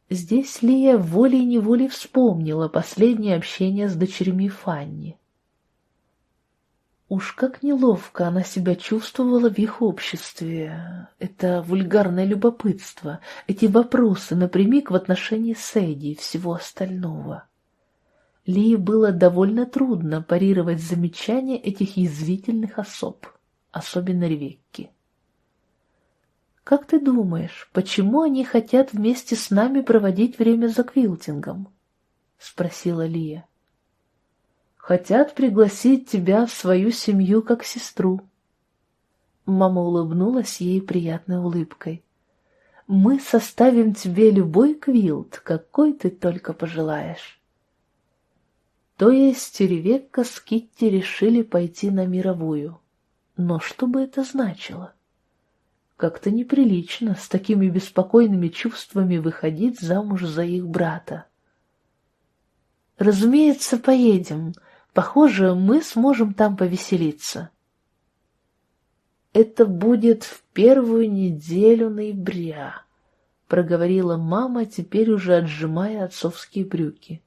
Здесь Лия волей-неволей вспомнила последнее общение с дочерьми Фанни. Уж как неловко она себя чувствовала в их обществе. Это вульгарное любопытство, эти вопросы напрямик в отношении Сэдди и всего остального. Ли было довольно трудно парировать замечания этих язвительных особ, особенно Ревекки. «Как ты думаешь, почему они хотят вместе с нами проводить время за квилтингом?» — спросила Лия хотят пригласить тебя в свою семью как сестру. Мама улыбнулась ей приятной улыбкой. Мы составим тебе любой квилт, какой ты только пожелаешь. То есть Ревекка с Китти решили пойти на мировую. Но что бы это значило? Как-то неприлично с такими беспокойными чувствами выходить замуж за их брата. «Разумеется, поедем», Похоже, мы сможем там повеселиться. Это будет в первую неделю ноября, проговорила мама, теперь уже отжимая отцовские брюки.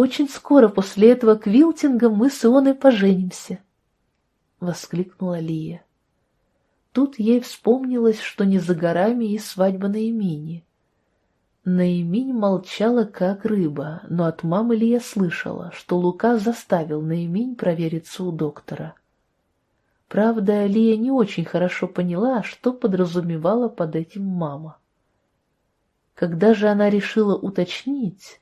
Очень скоро после этого квилтинга мы с Ионой поженимся, воскликнула Лия. Тут ей вспомнилось, что не за горами и свадьба на имени. Наиминь молчала, как рыба, но от мамы Лия слышала, что Лука заставил Наиминь провериться у доктора. Правда, Лия не очень хорошо поняла, что подразумевала под этим мама. Когда же она решила уточнить,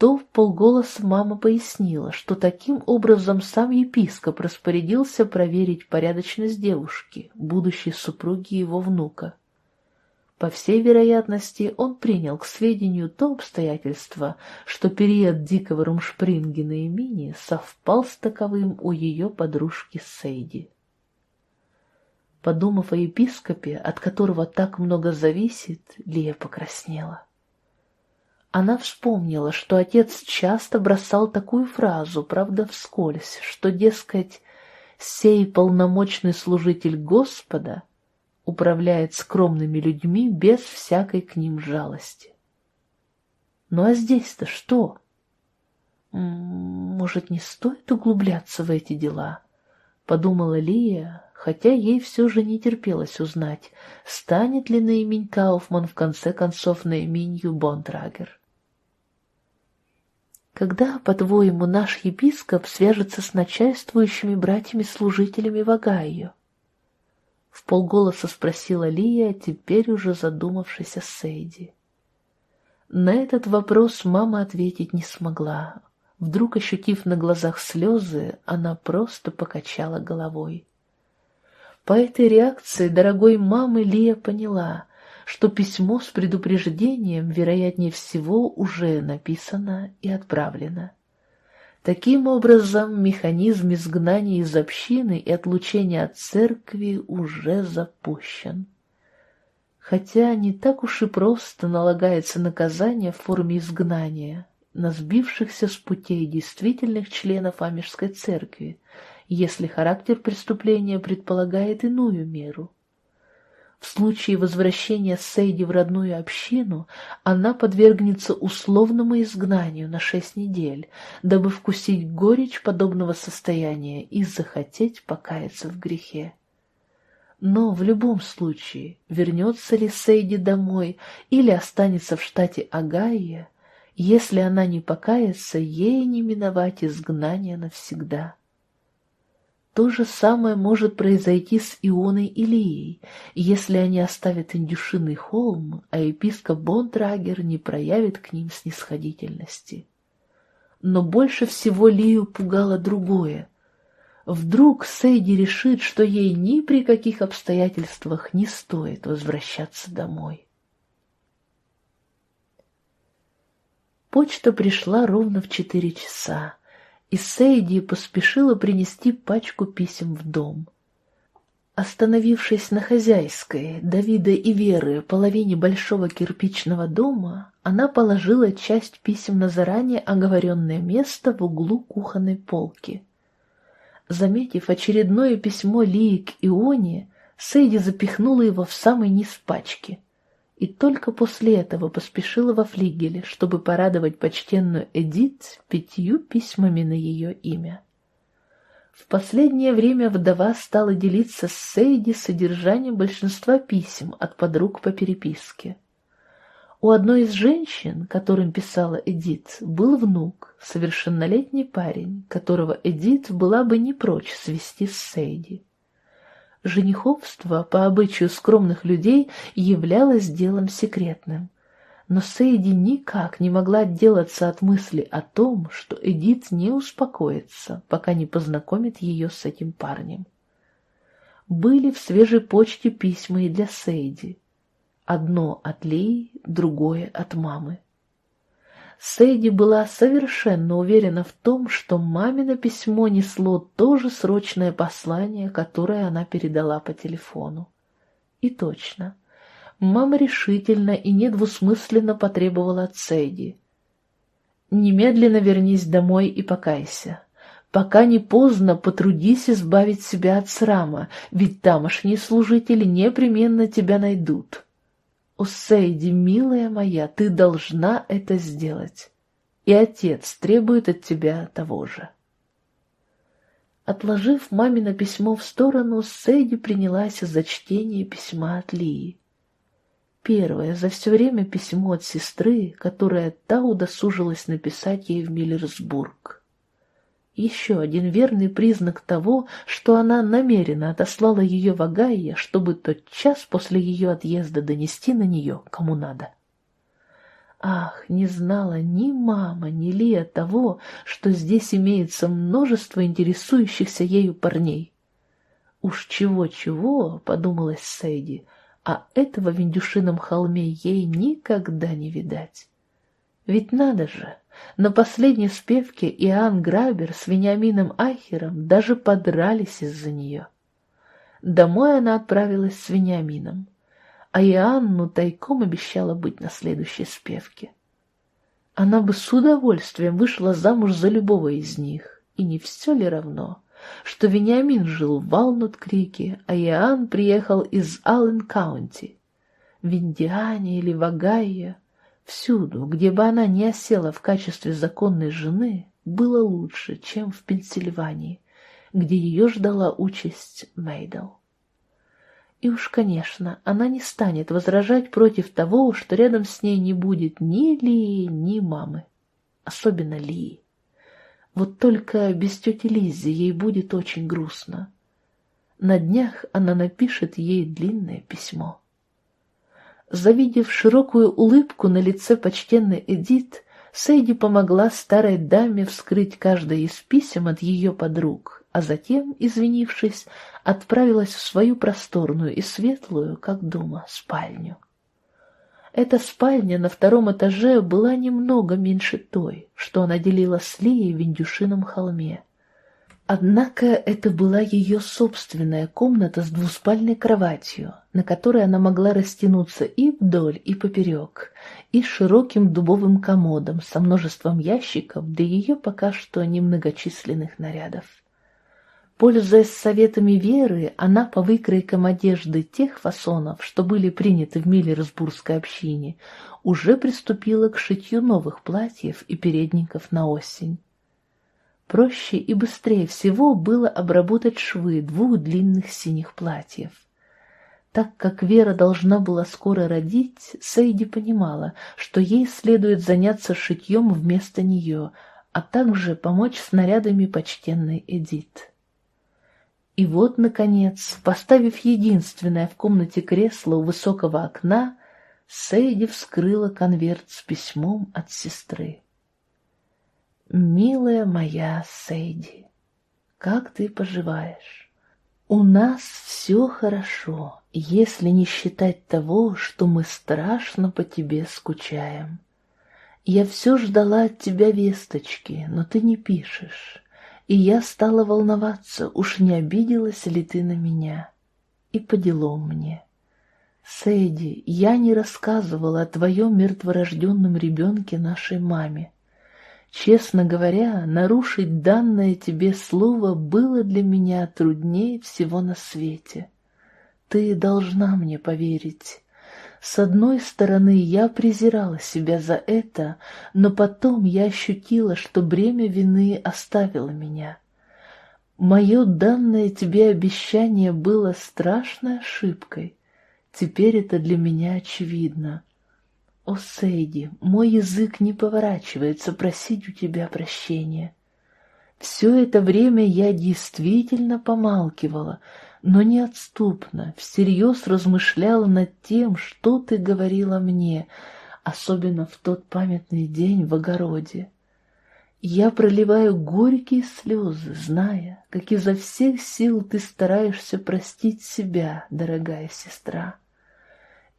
то в полголоса мама пояснила, что таким образом сам епископ распорядился проверить порядочность девушки, будущей супруги его внука. По всей вероятности, он принял к сведению то обстоятельство, что период дикого Румшпрингена и Мини совпал с таковым у ее подружки Сейди. Подумав о епископе, от которого так много зависит, Лия покраснела. Она вспомнила, что отец часто бросал такую фразу, правда, вскользь, что, дескать, «сей полномочный служитель Господа» управляет скромными людьми без всякой к ним жалости. Ну а здесь-то что? Может, не стоит углубляться в эти дела? Подумала Лия, хотя ей все же не терпелось узнать, станет ли Наимень Кауфман в конце концов Наименью Бондрагер. Когда, по-твоему, наш епископ свяжется с начальствующими братьями-служителями в Огайо? — в полголоса спросила Лия, теперь уже задумавшись о Сейди. На этот вопрос мама ответить не смогла. Вдруг, ощутив на глазах слезы, она просто покачала головой. По этой реакции дорогой мамы Лия поняла, что письмо с предупреждением, вероятнее всего, уже написано и отправлено. Таким образом, механизм изгнания из общины и отлучения от церкви уже запущен. Хотя не так уж и просто налагается наказание в форме изгнания на сбившихся с путей действительных членов Амежской церкви, если характер преступления предполагает иную меру. В случае возвращения Сейди в родную общину она подвергнется условному изгнанию на шесть недель, дабы вкусить горечь подобного состояния и захотеть покаяться в грехе. Но в любом случае, вернется ли Сейди домой или останется в штате Агайя, если она не покается, ей не миновать изгнания навсегда. То же самое может произойти с Ионой и Лией, если они оставят индюшиный холм, а епископ Бонтрагер не проявит к ним снисходительности. Но больше всего Лию пугало другое. Вдруг Сейди решит, что ей ни при каких обстоятельствах не стоит возвращаться домой. Почта пришла ровно в четыре часа и Сейди поспешила принести пачку писем в дом. Остановившись на хозяйской, Давида и Веры, половине большого кирпичного дома, она положила часть писем на заранее оговоренное место в углу кухонной полки. Заметив очередное письмо Лии к Ионе, Сейди запихнула его в самый низ пачки — и только после этого поспешила во флигеле, чтобы порадовать почтенную Эдит пятью письмами на ее имя. В последнее время вдова стала делиться с Сейди содержанием большинства писем от подруг по переписке. У одной из женщин, которым писала Эдит, был внук, совершеннолетний парень, которого Эдит была бы не прочь свести с Сейди. Жениховство, по обычаю скромных людей, являлось делом секретным. Но Сейди никак не могла отделаться от мысли о том, что Эдит не успокоится, пока не познакомит ее с этим парнем. Были в свежей почте письма и для Сейди. Одно от Леи, другое от мамы. Сэйди была совершенно уверена в том, что мамино письмо несло то же срочное послание, которое она передала по телефону. И точно. Мама решительно и недвусмысленно потребовала от Сэйди. «Немедленно вернись домой и покайся. Пока не поздно, потрудись избавить себя от срама, ведь тамошние служители непременно тебя найдут». «О, Сейди, милая моя, ты должна это сделать, и отец требует от тебя того же». Отложив мамино письмо в сторону, Сейди принялась за чтение письма от Лии. Первое за все время письмо от сестры, которое та удосужилась написать ей в Миллерсбург. Еще один верный признак того, что она намеренно отослала ее в Агайя, чтобы тот час после ее отъезда донести на нее, кому надо. Ах, не знала ни мама, ни Лия того, что здесь имеется множество интересующихся ею парней. Уж чего-чего, подумалась Сейди, а этого в Индюшином холме ей никогда не видать. Ведь надо же, на последней спевке Иоанн Грабер с Вениамином Ахером даже подрались из-за нее. Домой она отправилась с Вениамином, а Иоанну тайком обещала быть на следующей спевке. Она бы с удовольствием вышла замуж за любого из них, и не все ли равно, что Вениамин жил в Валнут-Крике, а Иоанн приехал из Аллен-Каунти, в Индиане или в Огайо, Всюду, где бы она ни осела в качестве законной жены, было лучше, чем в Пенсильвании, где ее ждала участь Мейдл. И уж, конечно, она не станет возражать против того, что рядом с ней не будет ни Лии, ни мамы, особенно Лии. Вот только без тети Лиззи ей будет очень грустно. На днях она напишет ей длинное письмо. Завидев широкую улыбку на лице почтенной Эдит, Сейди помогла старой даме вскрыть каждое из писем от ее подруг, а затем, извинившись, отправилась в свою просторную и светлую, как дома, спальню. Эта спальня на втором этаже была немного меньше той, что она делила с Лией в Индюшином холме. Однако это была ее собственная комната с двуспальной кроватью, на которой она могла растянуться и вдоль, и поперек, и широким дубовым комодом со множеством ящиков для ее пока что немногочисленных нарядов. Пользуясь советами Веры, она по выкройкам одежды тех фасонов, что были приняты в Миллерсбургской общине, уже приступила к шитью новых платьев и передников на осень. Проще и быстрее всего было обработать швы двух длинных синих платьев. Так как Вера должна была скоро родить, Сейди понимала, что ей следует заняться шитьем вместо нее, а также помочь с нарядами почтенной Эдит. И вот, наконец, поставив единственное в комнате кресло у высокого окна, Сейди вскрыла конверт с письмом от сестры. «Милая моя Сейди, как ты поживаешь? У нас все хорошо, если не считать того, что мы страшно по тебе скучаем. Я все ждала от тебя весточки, но ты не пишешь и я стала волноваться, уж не обиделась ли ты на меня. И по делам мне. Сэйди, я не рассказывала о твоем мертворожденном ребенке нашей маме. Честно говоря, нарушить данное тебе слово было для меня труднее всего на свете. Ты должна мне поверить. С одной стороны, я презирала себя за это, но потом я ощутила, что бремя вины оставило меня. Мое данное тебе обещание было страшной ошибкой. Теперь это для меня очевидно. О, Сейди, мой язык не поворачивается просить у тебя прощения. Все это время я действительно помалкивала — но неотступно, всерьез размышляла над тем, что ты говорила мне, особенно в тот памятный день в огороде. Я проливаю горькие слезы, зная, как изо всех сил ты стараешься простить себя, дорогая сестра.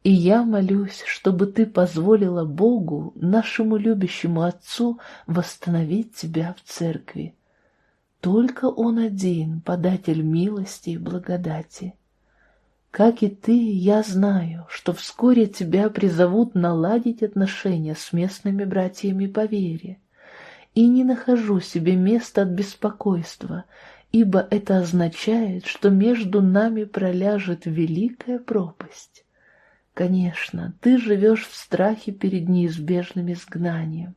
И я молюсь, чтобы ты позволила Богу, нашему любящему Отцу, восстановить тебя в церкви, только Он один, податель милости и благодати. Как и ты, я знаю, что вскоре тебя призовут наладить отношения с местными братьями по вере, и не нахожу себе места от беспокойства, ибо это означает, что между нами проляжет великая пропасть. Конечно, ты живешь в страхе перед неизбежным изгнанием.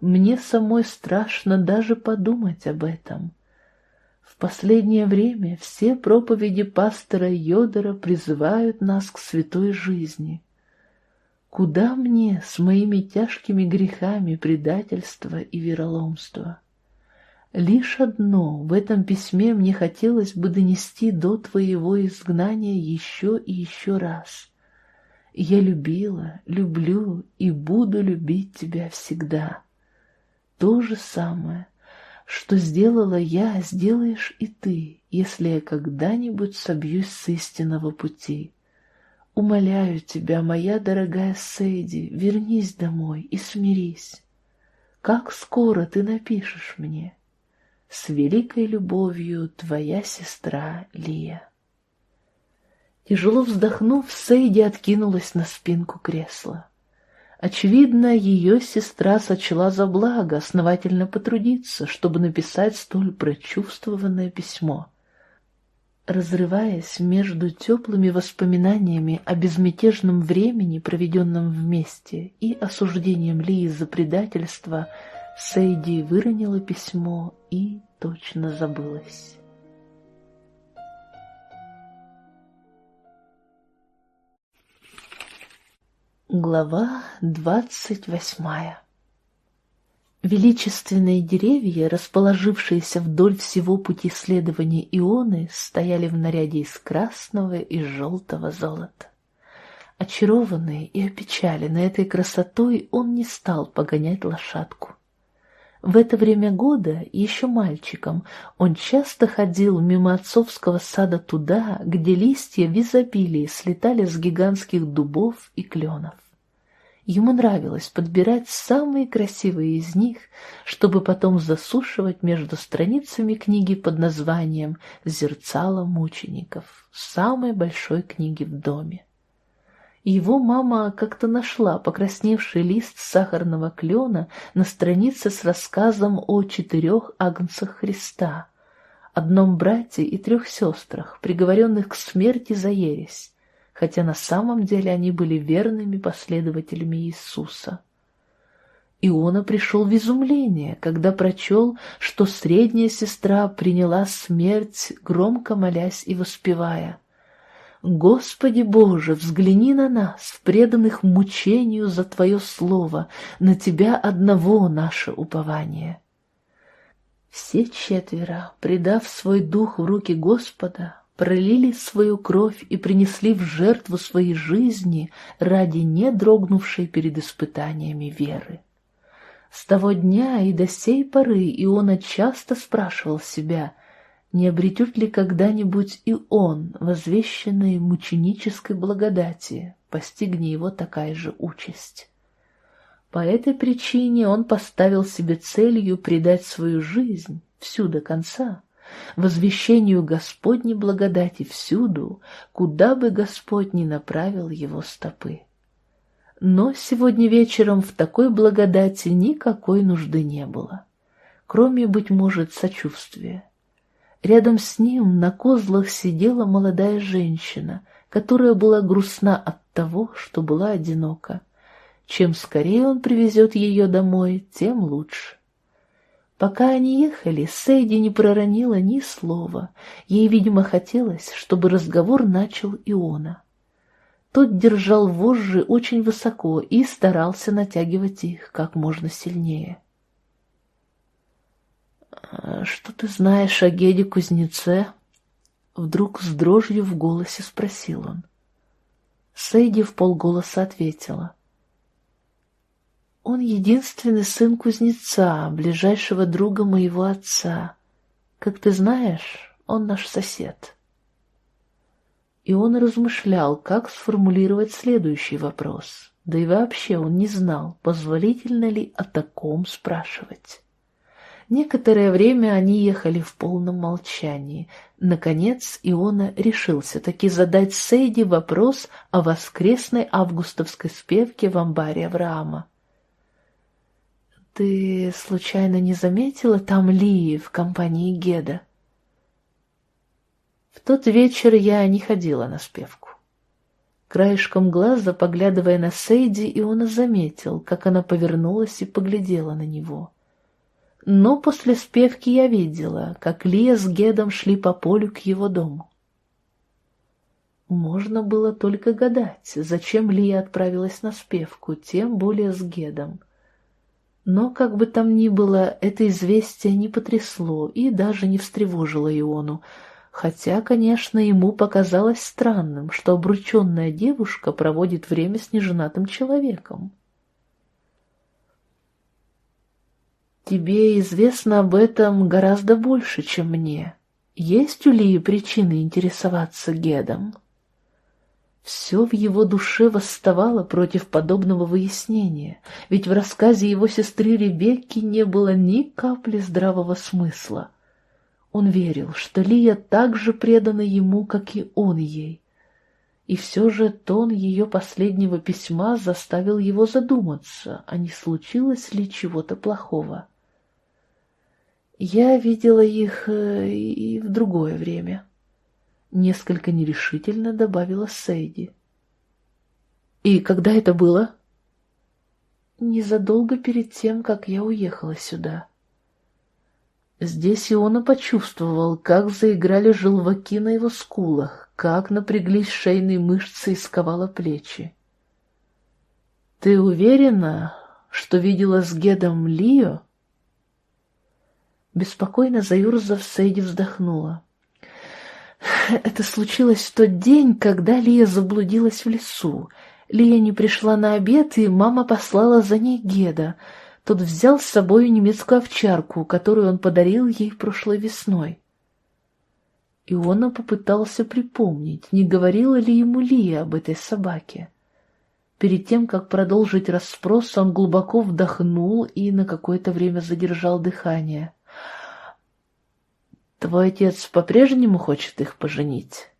Мне самой страшно даже подумать об этом. В последнее время все проповеди пастора Йодора призывают нас к святой жизни. Куда мне с моими тяжкими грехами предательства и вероломства? Лишь одно в этом письме мне хотелось бы донести до твоего изгнания еще и еще раз. Я любила, люблю и буду любить тебя всегда. То же самое, что сделала я, сделаешь и ты, если я когда-нибудь собьюсь с истинного пути. Умоляю тебя, моя дорогая Сейди, вернись домой и смирись. Как скоро ты напишешь мне? С великой любовью, твоя сестра Лия. Тяжело вздохнув, Сейди откинулась на спинку кресла. Очевидно, ее сестра сочла за благо основательно потрудиться, чтобы написать столь прочувствованное письмо. Разрываясь между теплыми воспоминаниями о безмятежном времени, проведенном вместе, и осуждением Лии за предательство, Сейди выронила письмо и точно забылась. Глава двадцать восьмая Величественные деревья, расположившиеся вдоль всего пути следования Ионы, стояли в наряде из красного и желтого золота. Очарованный и опечаленный этой красотой, он не стал погонять лошадку. В это время года, еще мальчиком, он часто ходил мимо отцовского сада туда, где листья в изобилии слетали с гигантских дубов и кленов. Ему нравилось подбирать самые красивые из них, чтобы потом засушивать между страницами книги под названием «Зерцало мучеников», самой большой книги в доме. Его мама как-то нашла покрасневший лист сахарного клена на странице с рассказом о четырех агнцах Христа, одном брате и трех сестрах, приговоренных к смерти за ересь, хотя на самом деле они были верными последователями Иисуса. Иона пришел в изумление, когда прочел, что средняя сестра приняла смерть, громко молясь и воспевая — Господи Боже, взгляни на нас, преданных мучению за Твое Слово, на Тебя одного наше упование. Все четверо, предав свой дух в руки Господа, пролили свою кровь и принесли в жертву своей жизни ради не дрогнувшей перед испытаниями веры. С того дня и до сей поры Иона часто спрашивал себя — не обретет ли когда-нибудь и он, возвещенный мученической благодати, постигни его такая же участь. По этой причине он поставил себе целью предать свою жизнь всю до конца, возвещению Господней благодати всюду, куда бы Господь ни направил его стопы. Но сегодня вечером в такой благодати никакой нужды не было, кроме, быть может, сочувствия. Рядом с ним на козлах сидела молодая женщина, которая была грустна от того, что была одинока. Чем скорее он привезет ее домой, тем лучше. Пока они ехали, Сейди не проронила ни слова. Ей, видимо, хотелось, чтобы разговор начал Иона. Тот держал вожжи очень высоко и старался натягивать их как можно сильнее. «А «Что ты знаешь о Геде Кузнеце?» Вдруг с дрожью в голосе спросил он. Сейди в полголоса ответила. «Он единственный сын кузнеца, ближайшего друга моего отца. Как ты знаешь, он наш сосед». И он размышлял, как сформулировать следующий вопрос. Да и вообще он не знал, позволительно ли о таком спрашивать. Некоторое время они ехали в полном молчании. Наконец Иона решился таки задать Сейди вопрос о воскресной августовской спевке в амбаре Авраама. «Ты случайно не заметила там Лии в компании Геда?» В тот вечер я не ходила на спевку. Краешком глаза, поглядывая на Сейди, Иона заметил, как она повернулась и поглядела на него. Но после спевки я видела, как Лия с Гедом шли по полю к его дому. Можно было только гадать, зачем Лия отправилась на спевку, тем более с Гедом. Но, как бы там ни было, это известие не потрясло и даже не встревожило Иону, хотя, конечно, ему показалось странным, что обрученная девушка проводит время с неженатым человеком. Тебе известно об этом гораздо больше, чем мне. Есть у Лии причины интересоваться Гедом? Все в его душе восставало против подобного выяснения, ведь в рассказе его сестры Ребекки не было ни капли здравого смысла. Он верил, что Лия так же предана ему, как и он ей. И все же тон ее последнего письма заставил его задуматься, а не случилось ли чего-то плохого. Я видела их э, и в другое время. Несколько нерешительно добавила Сейди. И когда это было? Незадолго перед тем, как я уехала сюда. Здесь Иона почувствовал, как заиграли желваки на его скулах, как напряглись шейные мышцы и сковало плечи. «Ты уверена, что видела с Гедом Лио?» Беспокойно заюрзав, Сейди вздохнула. Это случилось в тот день, когда Лия заблудилась в лесу. Лия не пришла на обед, и мама послала за ней Геда. Тот взял с собой немецкую овчарку, которую он подарил ей прошлой весной. Иона попытался припомнить, не говорила ли ему Лия об этой собаке. Перед тем, как продолжить расспрос, он глубоко вдохнул и на какое-то время задержал дыхание. «Твой отец по-прежнему хочет их поженить?»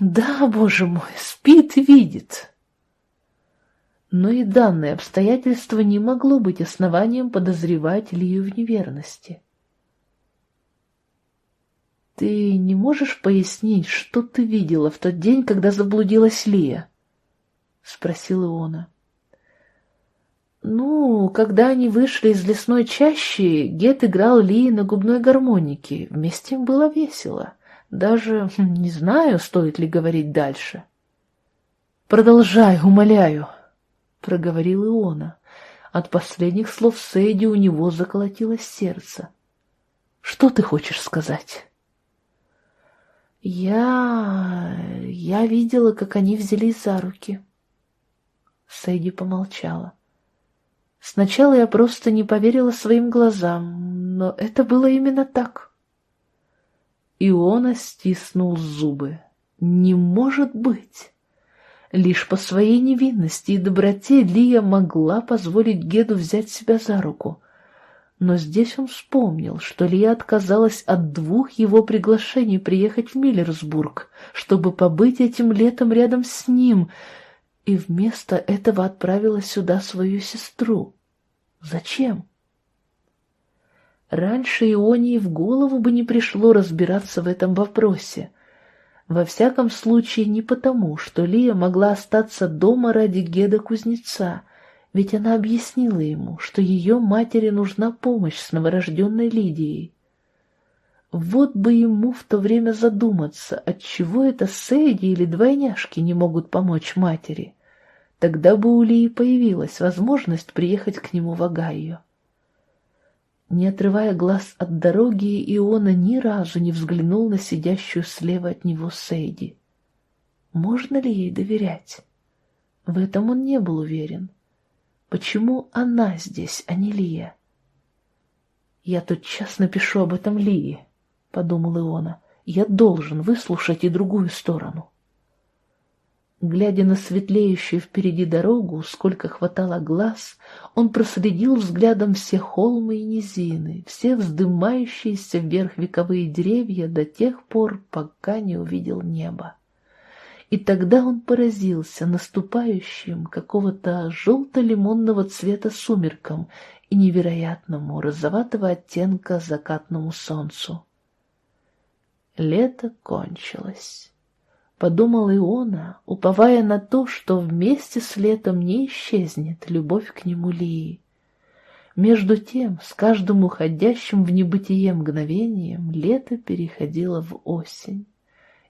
«Да, боже мой, спит и видит!» Но и данное обстоятельство не могло быть основанием подозревать Лию в неверности. «Ты не можешь пояснить, что ты видела в тот день, когда заблудилась Лия?» — спросил Иона. «Ну, когда они вышли из лесной чащи, Гет играл Лии на губной гармонике. Вместе им было весело. Даже хм, не знаю, стоит ли говорить дальше». «Продолжай, умоляю», — проговорил Иона. От последних слов Сэйди у него заколотилось сердце. «Что ты хочешь сказать?» «Я... я видела, как они взялись за руки». Сэйди помолчала. Сначала я просто не поверила своим глазам, но это было именно так. Иона стиснул зубы. «Не может быть!» Лишь по своей невинности и доброте Лия могла позволить Геду взять себя за руку. Но здесь он вспомнил, что Лия отказалась от двух его приглашений приехать в Миллерсбург, чтобы побыть этим летом рядом с ним, и вместо этого отправила сюда свою сестру. Зачем? Раньше Ионии в голову бы не пришло разбираться в этом вопросе. Во всяком случае, не потому, что Лия могла остаться дома ради Геда Кузнеца — ведь она объяснила ему, что ее матери нужна помощь с новорожденной Лидией. Вот бы ему в то время задуматься, отчего это Сейди или двойняшки не могут помочь матери. Тогда бы у Лии появилась возможность приехать к нему в Огайо. Не отрывая глаз от дороги, Иона ни разу не взглянул на сидящую слева от него Сейди. Можно ли ей доверять? В этом он не был уверен. Почему она здесь, а не Лия? «Я тотчас напишу об этом Лии», — подумал Иона. «Я должен выслушать и другую сторону». Глядя на светлеющую впереди дорогу, сколько хватало глаз, он проследил взглядом все холмы и низины, все вздымающиеся вверх вековые деревья до тех пор, пока не увидел небо. И тогда он поразился наступающим какого-то желто-лимонного цвета сумеркам и невероятному розоватого оттенка закатному солнцу. Лето кончилось. Подумал Иона, уповая на то, что вместе с летом не исчезнет любовь к нему Лии. Между тем, с каждым уходящим в небытие мгновением лето переходило в осень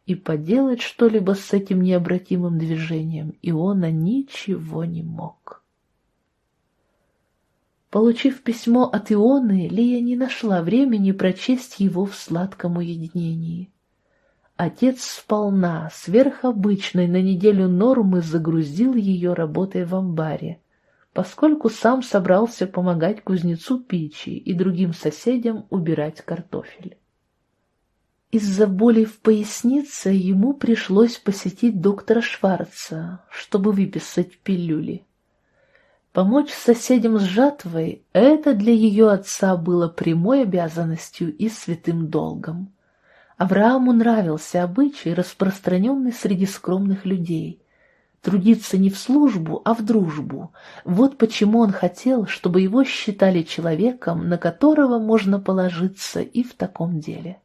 и поделать что-либо с этим необратимым движением Иона ничего не мог. Получив письмо от Ионы, Лия не нашла времени прочесть его в сладком уединении. Отец сполна, сверхобычной на неделю нормы загрузил ее работой в амбаре, поскольку сам собрался помогать кузнецу печи и другим соседям убирать картофель. Из-за боли в пояснице ему пришлось посетить доктора Шварца, чтобы выписать пилюли. Помочь соседям с жатвой — это для ее отца было прямой обязанностью и святым долгом. Аврааму нравился обычай, распространенный среди скромных людей. Трудиться не в службу, а в дружбу. Вот почему он хотел, чтобы его считали человеком, на которого можно положиться и в таком деле.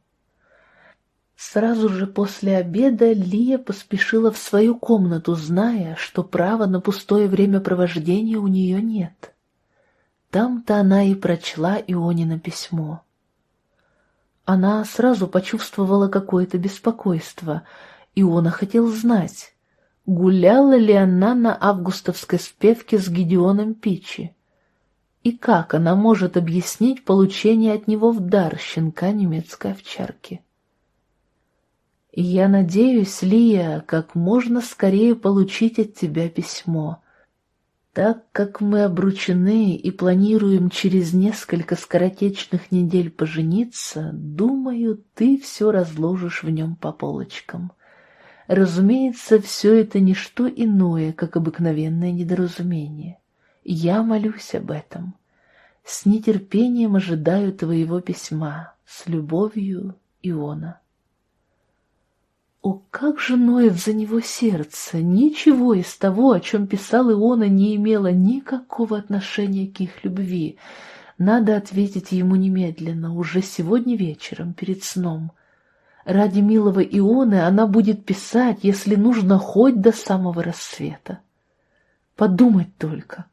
Сразу же после обеда Лия поспешила в свою комнату, зная, что права на пустое времяпровождение у нее нет. Там-то она и прочла Ионина письмо. Она сразу почувствовала какое-то беспокойство. Иона хотел знать, гуляла ли она на августовской спевке с Гедеоном Пичи, и как она может объяснить получение от него в дар щенка немецкой овчарки. Я надеюсь, Лия, как можно скорее получить от тебя письмо. Так как мы обручены и планируем через несколько скоротечных недель пожениться, думаю, ты все разложишь в нем по полочкам. Разумеется, все это не что иное, как обыкновенное недоразумение. Я молюсь об этом. С нетерпением ожидаю твоего письма. С любовью, Иона. О, как же ноет за него сердце! Ничего из того, о чем писал Иона, не имело никакого отношения к их любви. Надо ответить ему немедленно, уже сегодня вечером, перед сном. Ради милого Ионы она будет писать, если нужно, хоть до самого рассвета. Подумать только,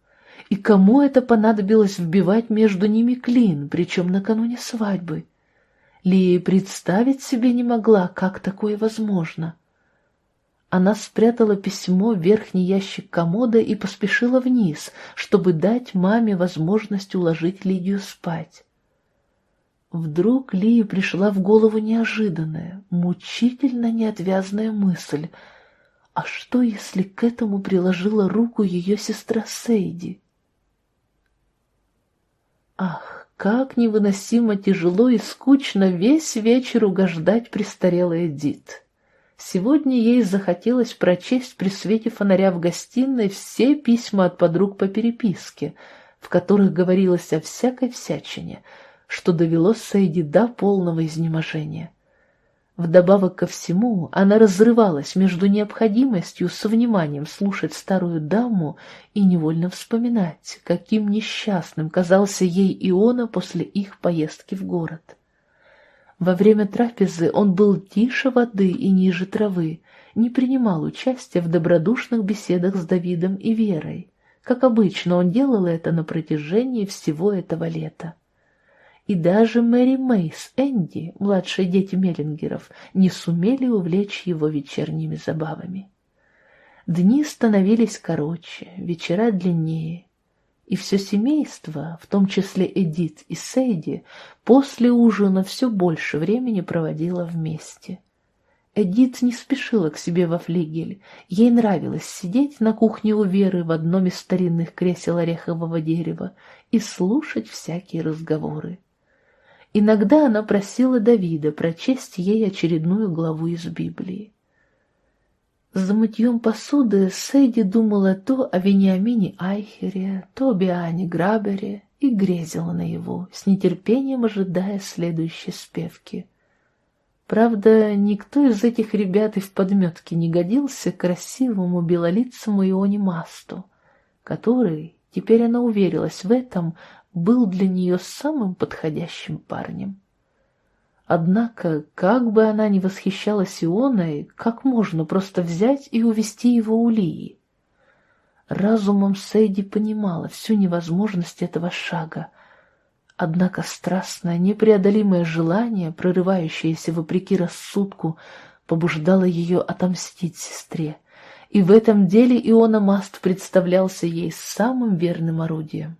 и кому это понадобилось вбивать между ними клин, причем накануне свадьбы? Лия представить себе не могла, как такое возможно. Она спрятала письмо в верхний ящик комода и поспешила вниз, чтобы дать маме возможность уложить Лидию спать. Вдруг Лии пришла в голову неожиданная, мучительно неотвязная мысль. А что, если к этому приложила руку ее сестра Сейди? Ах, как невыносимо тяжело и скучно весь вечер угождать престарелой Эдит. Сегодня ей захотелось прочесть при свете фонаря в гостиной все письма от подруг по переписке, в которых говорилось о всякой всячине, что довело Сейди до полного изнеможения. Вдобавок ко всему, она разрывалась между необходимостью со вниманием слушать старую даму и невольно вспоминать, каким несчастным казался ей Иона после их поездки в город. Во время трапезы он был тише воды и ниже травы, не принимал участия в добродушных беседах с Давидом и Верой. Как обычно, он делал это на протяжении всего этого лета и даже Мэри Мэй Энди, младшие дети Меллингеров, не сумели увлечь его вечерними забавами. Дни становились короче, вечера длиннее, и все семейство, в том числе Эдит и Сейди, после ужина все больше времени проводило вместе. Эдит не спешила к себе во флигель, ей нравилось сидеть на кухне у Веры в одном из старинных кресел орехового дерева и слушать всякие разговоры. Иногда она просила Давида прочесть ей очередную главу из Библии. За мытьем посуды Сейди думала то о Вениамине Айхере, то о Биане Грабере и грезила на его, с нетерпением ожидая следующей спевки. Правда, никто из этих ребят и в подметке не годился красивому белолицому Ионе Масту, который, теперь она уверилась в этом, был для нее самым подходящим парнем. Однако, как бы она ни восхищалась Ионой, как можно просто взять и увести его у Лии? Разумом Сейди понимала всю невозможность этого шага, однако страстное, непреодолимое желание, прорывающееся вопреки рассудку, побуждало ее отомстить сестре, и в этом деле Иона Маст представлялся ей самым верным орудием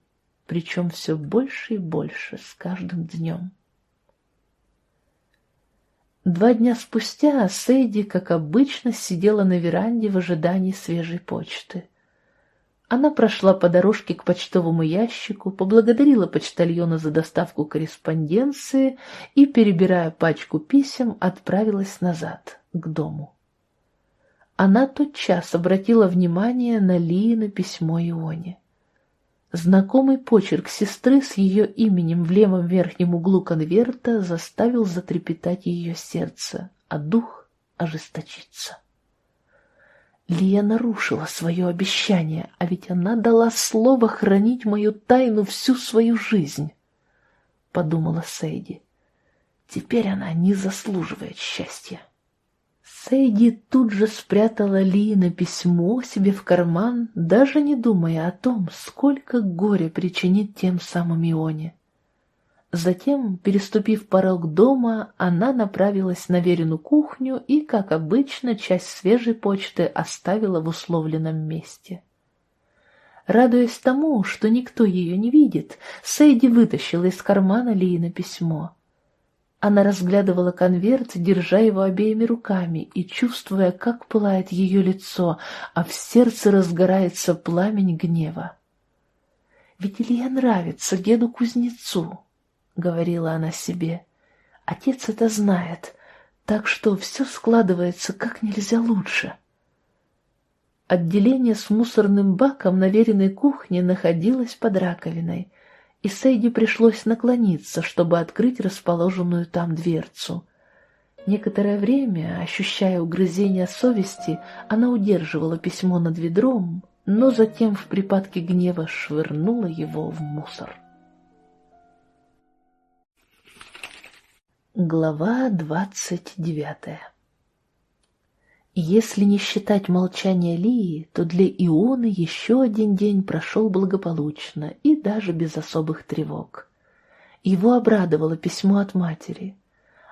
причем все больше и больше с каждым днем. Два дня спустя Сейди, как обычно, сидела на веранде в ожидании свежей почты. Она прошла по дорожке к почтовому ящику, поблагодарила почтальона за доставку корреспонденции и, перебирая пачку писем, отправилась назад, к дому. Она тотчас обратила внимание на Лиина письмо Ионе. Знакомый почерк сестры с ее именем в левом верхнем углу конверта заставил затрепетать ее сердце, а дух ожесточиться. Лия нарушила свое обещание, а ведь она дала слово хранить мою тайну всю свою жизнь, — подумала Сейди. Теперь она не заслуживает счастья. Сейди тут же спрятала Лина письмо себе в карман, даже не думая о том, сколько горя причинит тем самым Ионе. Затем, переступив порог дома, она направилась на Верину кухню и, как обычно, часть свежей почты оставила в условленном месте. Радуясь тому, что никто ее не видит, Сейди вытащила из кармана Лина письмо. Она разглядывала конверт, держа его обеими руками и чувствуя, как пылает ее лицо, а в сердце разгорается пламень гнева. «Ведь Илья нравится Геду-кузнецу», — говорила она себе. «Отец это знает, так что все складывается как нельзя лучше». Отделение с мусорным баком на веренной кухне находилось под раковиной, и Сейди пришлось наклониться, чтобы открыть расположенную там дверцу. Некоторое время, ощущая угрызение совести, она удерживала письмо над ведром, но затем в припадке гнева швырнула его в мусор. Глава двадцать девятая если не считать молчания Лии, то для Ионы еще один день прошел благополучно и даже без особых тревог. Его обрадовало письмо от матери.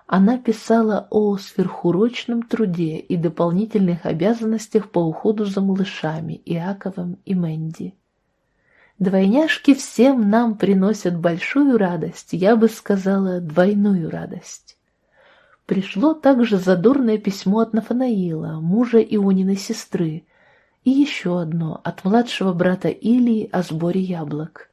Она писала о сверхурочном труде и дополнительных обязанностях по уходу за малышами Иаковом и Мэнди. Двойняшки всем нам приносят большую радость, я бы сказала, двойную радость. Пришло также задорное письмо от Нафанаила, мужа Иониной сестры, и еще одно от младшего брата Илии о сборе яблок.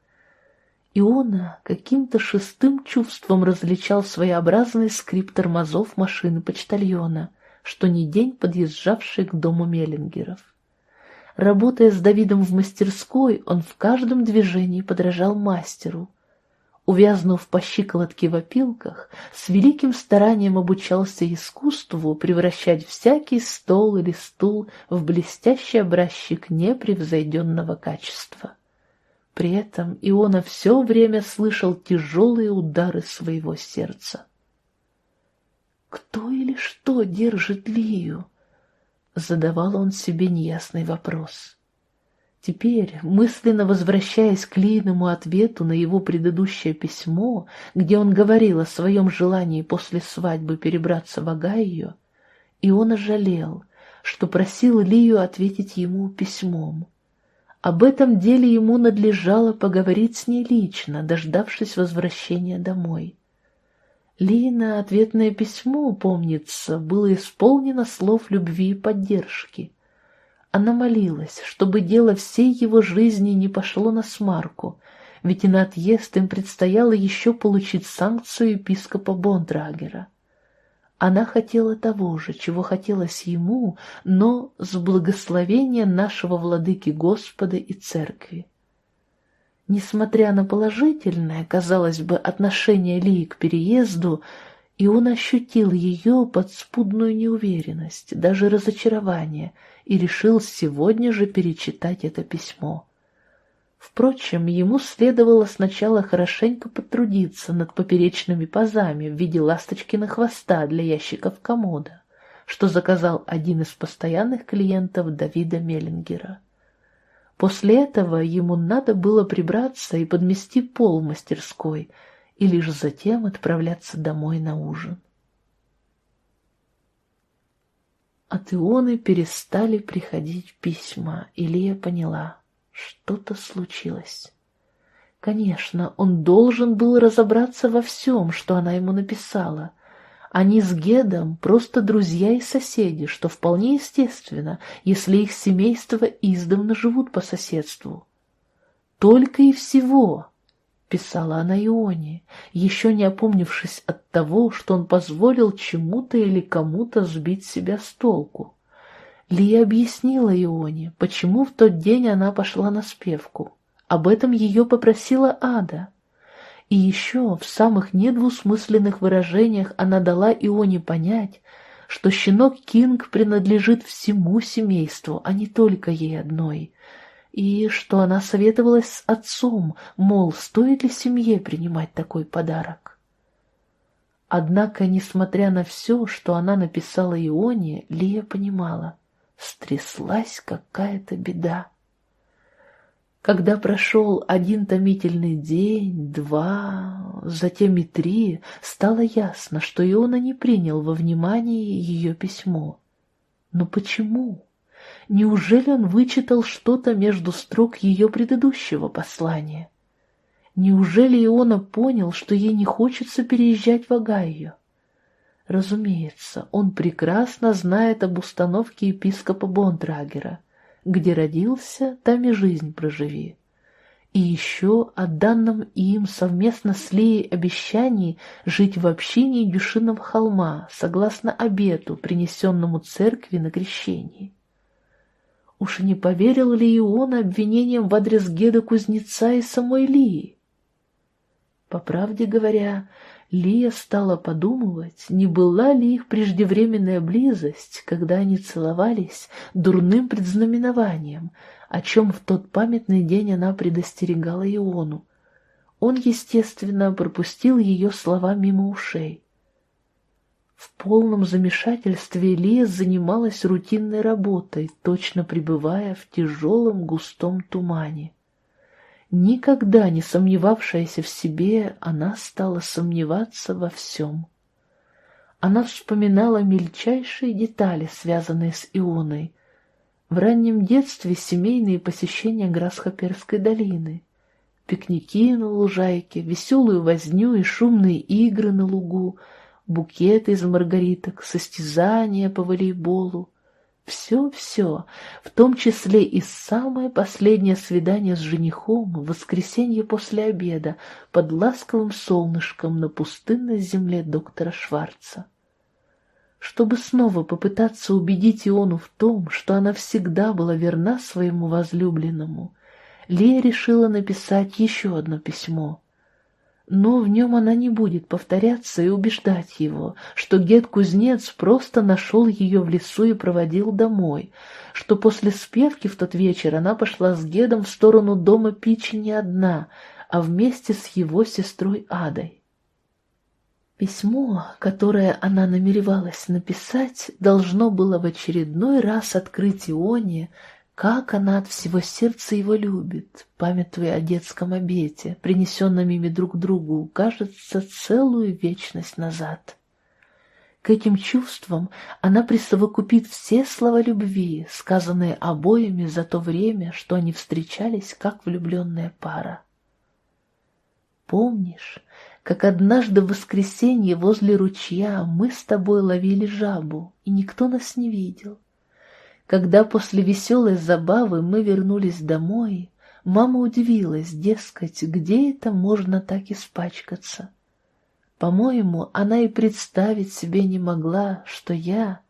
Иона каким-то шестым чувством различал своеобразный скрип тормозов машины почтальона, что не день подъезжавший к дому Меллингеров. Работая с Давидом в мастерской, он в каждом движении подражал мастеру — увязнув по щиколотке в опилках, с великим старанием обучался искусству превращать всякий стол или стул в блестящий образчик непревзойденного качества. При этом Иона все время слышал тяжелые удары своего сердца. «Кто или что держит Лию?» — задавал он себе неясный вопрос. Теперь, мысленно возвращаясь к Лийному ответу на его предыдущее письмо, где он говорил о своем желании после свадьбы перебраться в Агайю, и он ожалел, что просил Лию ответить ему письмом. Об этом деле ему надлежало поговорить с ней лично, дождавшись возвращения домой. Лина ответное письмо, помнится, было исполнено слов любви и поддержки — она молилась, чтобы дело всей его жизни не пошло на смарку, ведь и на отъезд им предстояло еще получить санкцию епископа Бондрагера. Она хотела того же, чего хотелось ему, но с благословения нашего владыки Господа и Церкви. Несмотря на положительное, казалось бы, отношение Лии к переезду, и он ощутил ее подспудную неуверенность, даже разочарование — и решил сегодня же перечитать это письмо. Впрочем, ему следовало сначала хорошенько потрудиться над поперечными пазами в виде ласточкина хвоста для ящиков комода, что заказал один из постоянных клиентов Давида Меллингера. После этого ему надо было прибраться и подмести пол в мастерской, и лишь затем отправляться домой на ужин. От Ионы перестали приходить письма, и Лия поняла, что-то случилось. Конечно, он должен был разобраться во всем, что она ему написала. Они с Гедом просто друзья и соседи, что вполне естественно, если их семейства издавна живут по соседству. Только и всего писала она Ионе, еще не опомнившись от того, что он позволил чему-то или кому-то сбить себя с толку. Лия объяснила Ионе, почему в тот день она пошла на спевку. Об этом ее попросила Ада. И еще в самых недвусмысленных выражениях она дала Ионе понять, что щенок Кинг принадлежит всему семейству, а не только ей одной, и что она советовалась с отцом, мол, стоит ли семье принимать такой подарок. Однако, несмотря на все, что она написала Ионе, Лия понимала, стряслась какая-то беда. Когда прошел один томительный день, два, затем и три, стало ясно, что Иона не принял во внимание ее письмо. Но почему? Неужели он вычитал что-то между строк ее предыдущего послания? Неужели Иона понял, что ей не хочется переезжать в Агайю? Разумеется, он прекрасно знает об установке епископа Бондрагера. Где родился, там и жизнь проживи. И еще о данном им совместно с Леей обещании жить в общине Дюшиного холма, согласно обету, принесенному церкви на крещении. Уж не поверил ли и он обвинениям в адрес Геда Кузнеца и самой Лии? По правде говоря, Лия стала подумывать, не была ли их преждевременная близость, когда они целовались, дурным предзнаменованием, о чем в тот памятный день она предостерегала Иону. Он, естественно, пропустил ее слова мимо ушей. В полном замешательстве Лия занималась рутинной работой, точно пребывая в тяжелом густом тумане. Никогда не сомневавшаяся в себе, она стала сомневаться во всем. Она вспоминала мельчайшие детали, связанные с Ионой, в раннем детстве семейные посещения Грасхоперской долины, пикники на лужайке, веселую возню и шумные игры на лугу, букеты из маргариток, состязания по волейболу. Все-все, в том числе и самое последнее свидание с женихом в воскресенье после обеда под ласковым солнышком на пустынной земле доктора Шварца чтобы снова попытаться убедить Иону в том, что она всегда была верна своему возлюбленному, Лия решила написать еще одно письмо. Но в нем она не будет повторяться и убеждать его, что Гет-кузнец просто нашел ее в лесу и проводил домой, что после спевки в тот вечер она пошла с Гедом в сторону дома Пичи не одна, а вместе с его сестрой Адой. Письмо, которое она намеревалась написать, должно было в очередной раз открыть Ионе, как она от всего сердца его любит, памятуя о детском обете, принесенном ими друг другу, кажется, целую вечность назад. К этим чувствам она присовокупит все слова любви, сказанные обоими за то время, что они встречались как влюбленная пара. Помнишь, как однажды в воскресенье возле ручья мы с тобой ловили жабу, и никто нас не видел. Когда после веселой забавы мы вернулись домой, мама удивилась, дескать, где это можно так испачкаться. По-моему, она и представить себе не могла, что я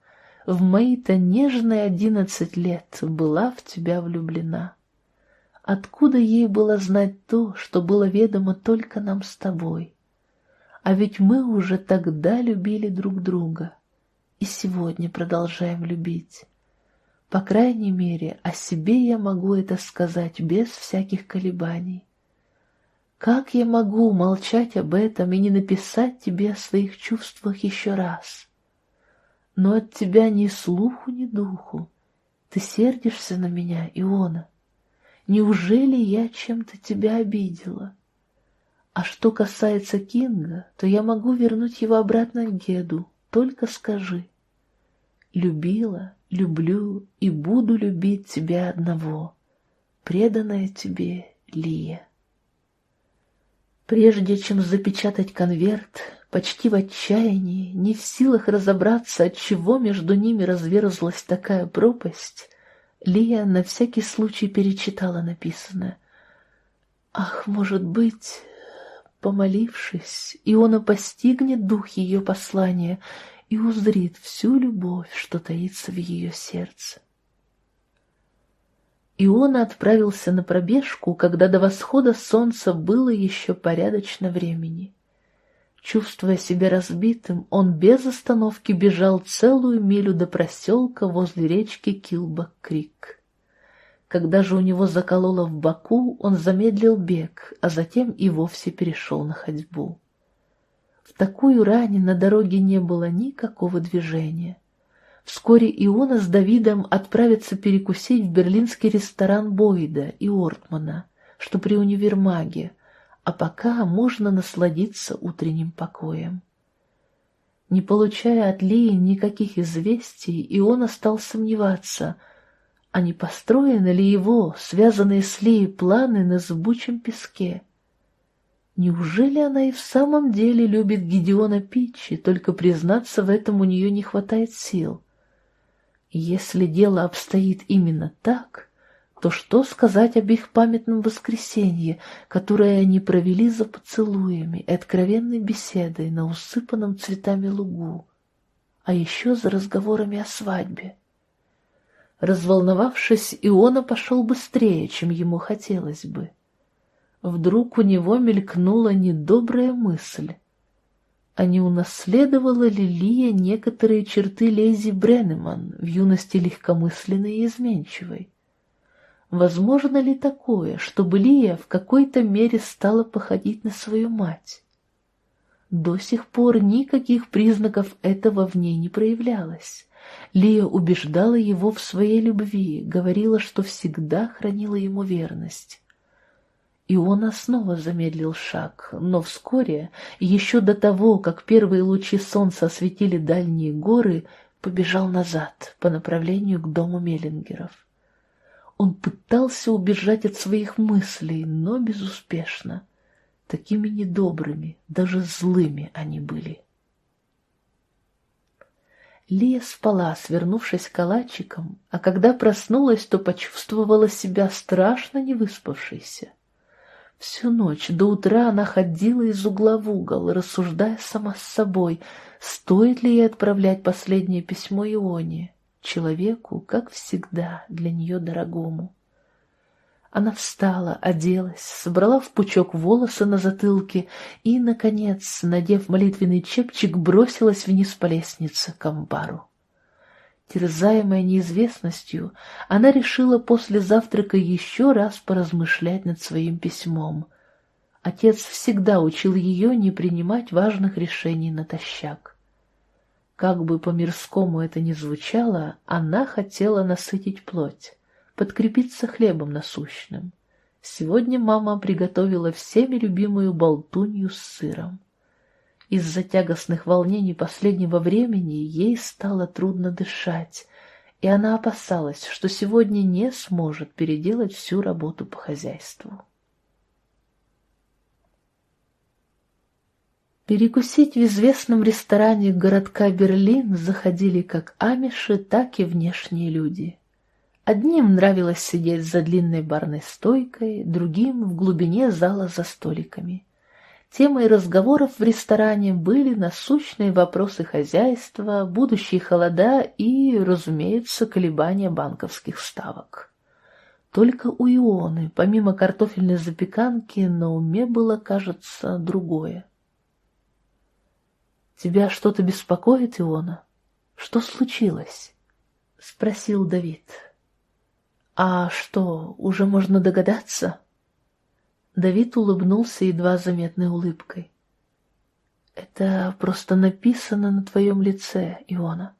в мои-то нежные одиннадцать лет была в тебя влюблена. Откуда ей было знать то, что было ведомо только нам с тобой? А ведь мы уже тогда любили друг друга и сегодня продолжаем любить. По крайней мере, о себе я могу это сказать без всяких колебаний. Как я могу молчать об этом и не написать тебе о своих чувствах еще раз? Но от тебя ни слуху, ни духу. Ты сердишься на меня, Иона. Неужели я чем-то тебя обидела? А что касается Кинга, то я могу вернуть его обратно к деду, только скажи. Любила, люблю и буду любить тебя одного, преданная тебе Лия. Прежде чем запечатать конверт, почти в отчаянии, не в силах разобраться, от чего между ними разверзлась такая пропасть, Лия на всякий случай перечитала написанное. Ах, может быть, Помолившись, Иона постигнет дух ее послания и узрит всю любовь, что таится в ее сердце. Иона отправился на пробежку, когда до восхода солнца было еще порядочно времени. Чувствуя себя разбитым, он без остановки бежал целую милю до проселка возле речки Килбак-Крик. Когда же у него закололо в боку, он замедлил бег, а затем и вовсе перешел на ходьбу. Такую рань на дороге не было никакого движения. Вскоре Иона с Давидом отправятся перекусить в берлинский ресторан Бойда и Ортмана, что при универмаге, а пока можно насладиться утренним покоем. Не получая от Лии никаких известий, Иона стал сомневаться — а не построены ли его, связанные с Лией планы на зыбучем песке? Неужели она и в самом деле любит Гедеона Питчи, только признаться в этом у нее не хватает сил? Если дело обстоит именно так, то что сказать об их памятном воскресенье, которое они провели за поцелуями и откровенной беседой на усыпанном цветами лугу, а еще за разговорами о свадьбе? Разволновавшись, Иона пошел быстрее, чем ему хотелось бы. Вдруг у него мелькнула недобрая мысль. А не унаследовала ли Лия некоторые черты Лейзи Бреннеман в юности легкомысленной и изменчивой? Возможно ли такое, чтобы Лия в какой-то мере стала походить на свою мать? До сих пор никаких признаков этого в ней не проявлялось. Лия убеждала его в своей любви, говорила, что всегда хранила ему верность. И он снова замедлил шаг, но вскоре, еще до того, как первые лучи солнца осветили дальние горы, побежал назад по направлению к дому Меллингеров. Он пытался убежать от своих мыслей, но безуспешно. Такими недобрыми, даже злыми они были. Лия спала, свернувшись калачиком, а когда проснулась, то почувствовала себя страшно невыспавшейся. Всю ночь до утра она ходила из угла в угол, рассуждая сама с собой, стоит ли ей отправлять последнее письмо Ионе, человеку, как всегда, для нее дорогому. Она встала, оделась, собрала в пучок волосы на затылке и, наконец, надев молитвенный чепчик, бросилась вниз по лестнице к амбару. Терзаемая неизвестностью, она решила после завтрака еще раз поразмышлять над своим письмом. Отец всегда учил ее не принимать важных решений натощак. Как бы по-мирскому это ни звучало, она хотела насытить плоть, подкрепиться хлебом насущным. Сегодня мама приготовила всеми любимую болтунью с сыром. Из-за тягостных волнений последнего времени ей стало трудно дышать, и она опасалась, что сегодня не сможет переделать всю работу по хозяйству. Перекусить в известном ресторане городка Берлин заходили как амиши, так и внешние люди. Одним нравилось сидеть за длинной барной стойкой, другим — в глубине зала за столиками. Темой разговоров в ресторане были насущные вопросы хозяйства, будущие холода и, разумеется, колебания банковских ставок. Только у Ионы, помимо картофельной запеканки, на уме было, кажется, другое. «Тебя что-то беспокоит, Иона? Что случилось?» — спросил Давид. «А что, уже можно догадаться?» Давид улыбнулся едва заметной улыбкой. «Это просто написано на твоем лице, Иона».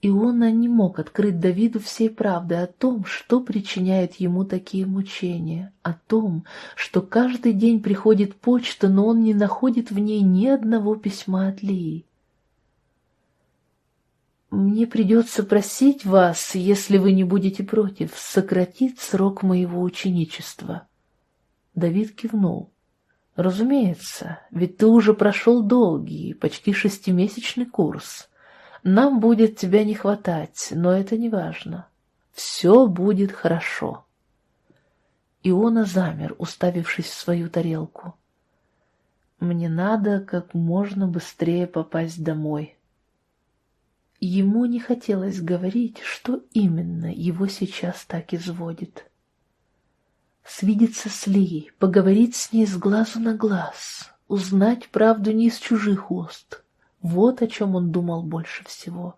Иона не мог открыть Давиду всей правды о том, что причиняет ему такие мучения, о том, что каждый день приходит почта, но он не находит в ней ни одного письма от Лии. «Мне придется просить вас, если вы не будете против, сократить срок моего ученичества», Давид кивнул. «Разумеется, ведь ты уже прошел долгий, почти шестимесячный курс. Нам будет тебя не хватать, но это не важно. Все будет хорошо». Иона замер, уставившись в свою тарелку. «Мне надо как можно быстрее попасть домой». Ему не хотелось говорить, что именно его сейчас так изводит свидеться с Лией, поговорить с ней с глазу на глаз, узнать правду не из чужих уст. Вот о чем он думал больше всего.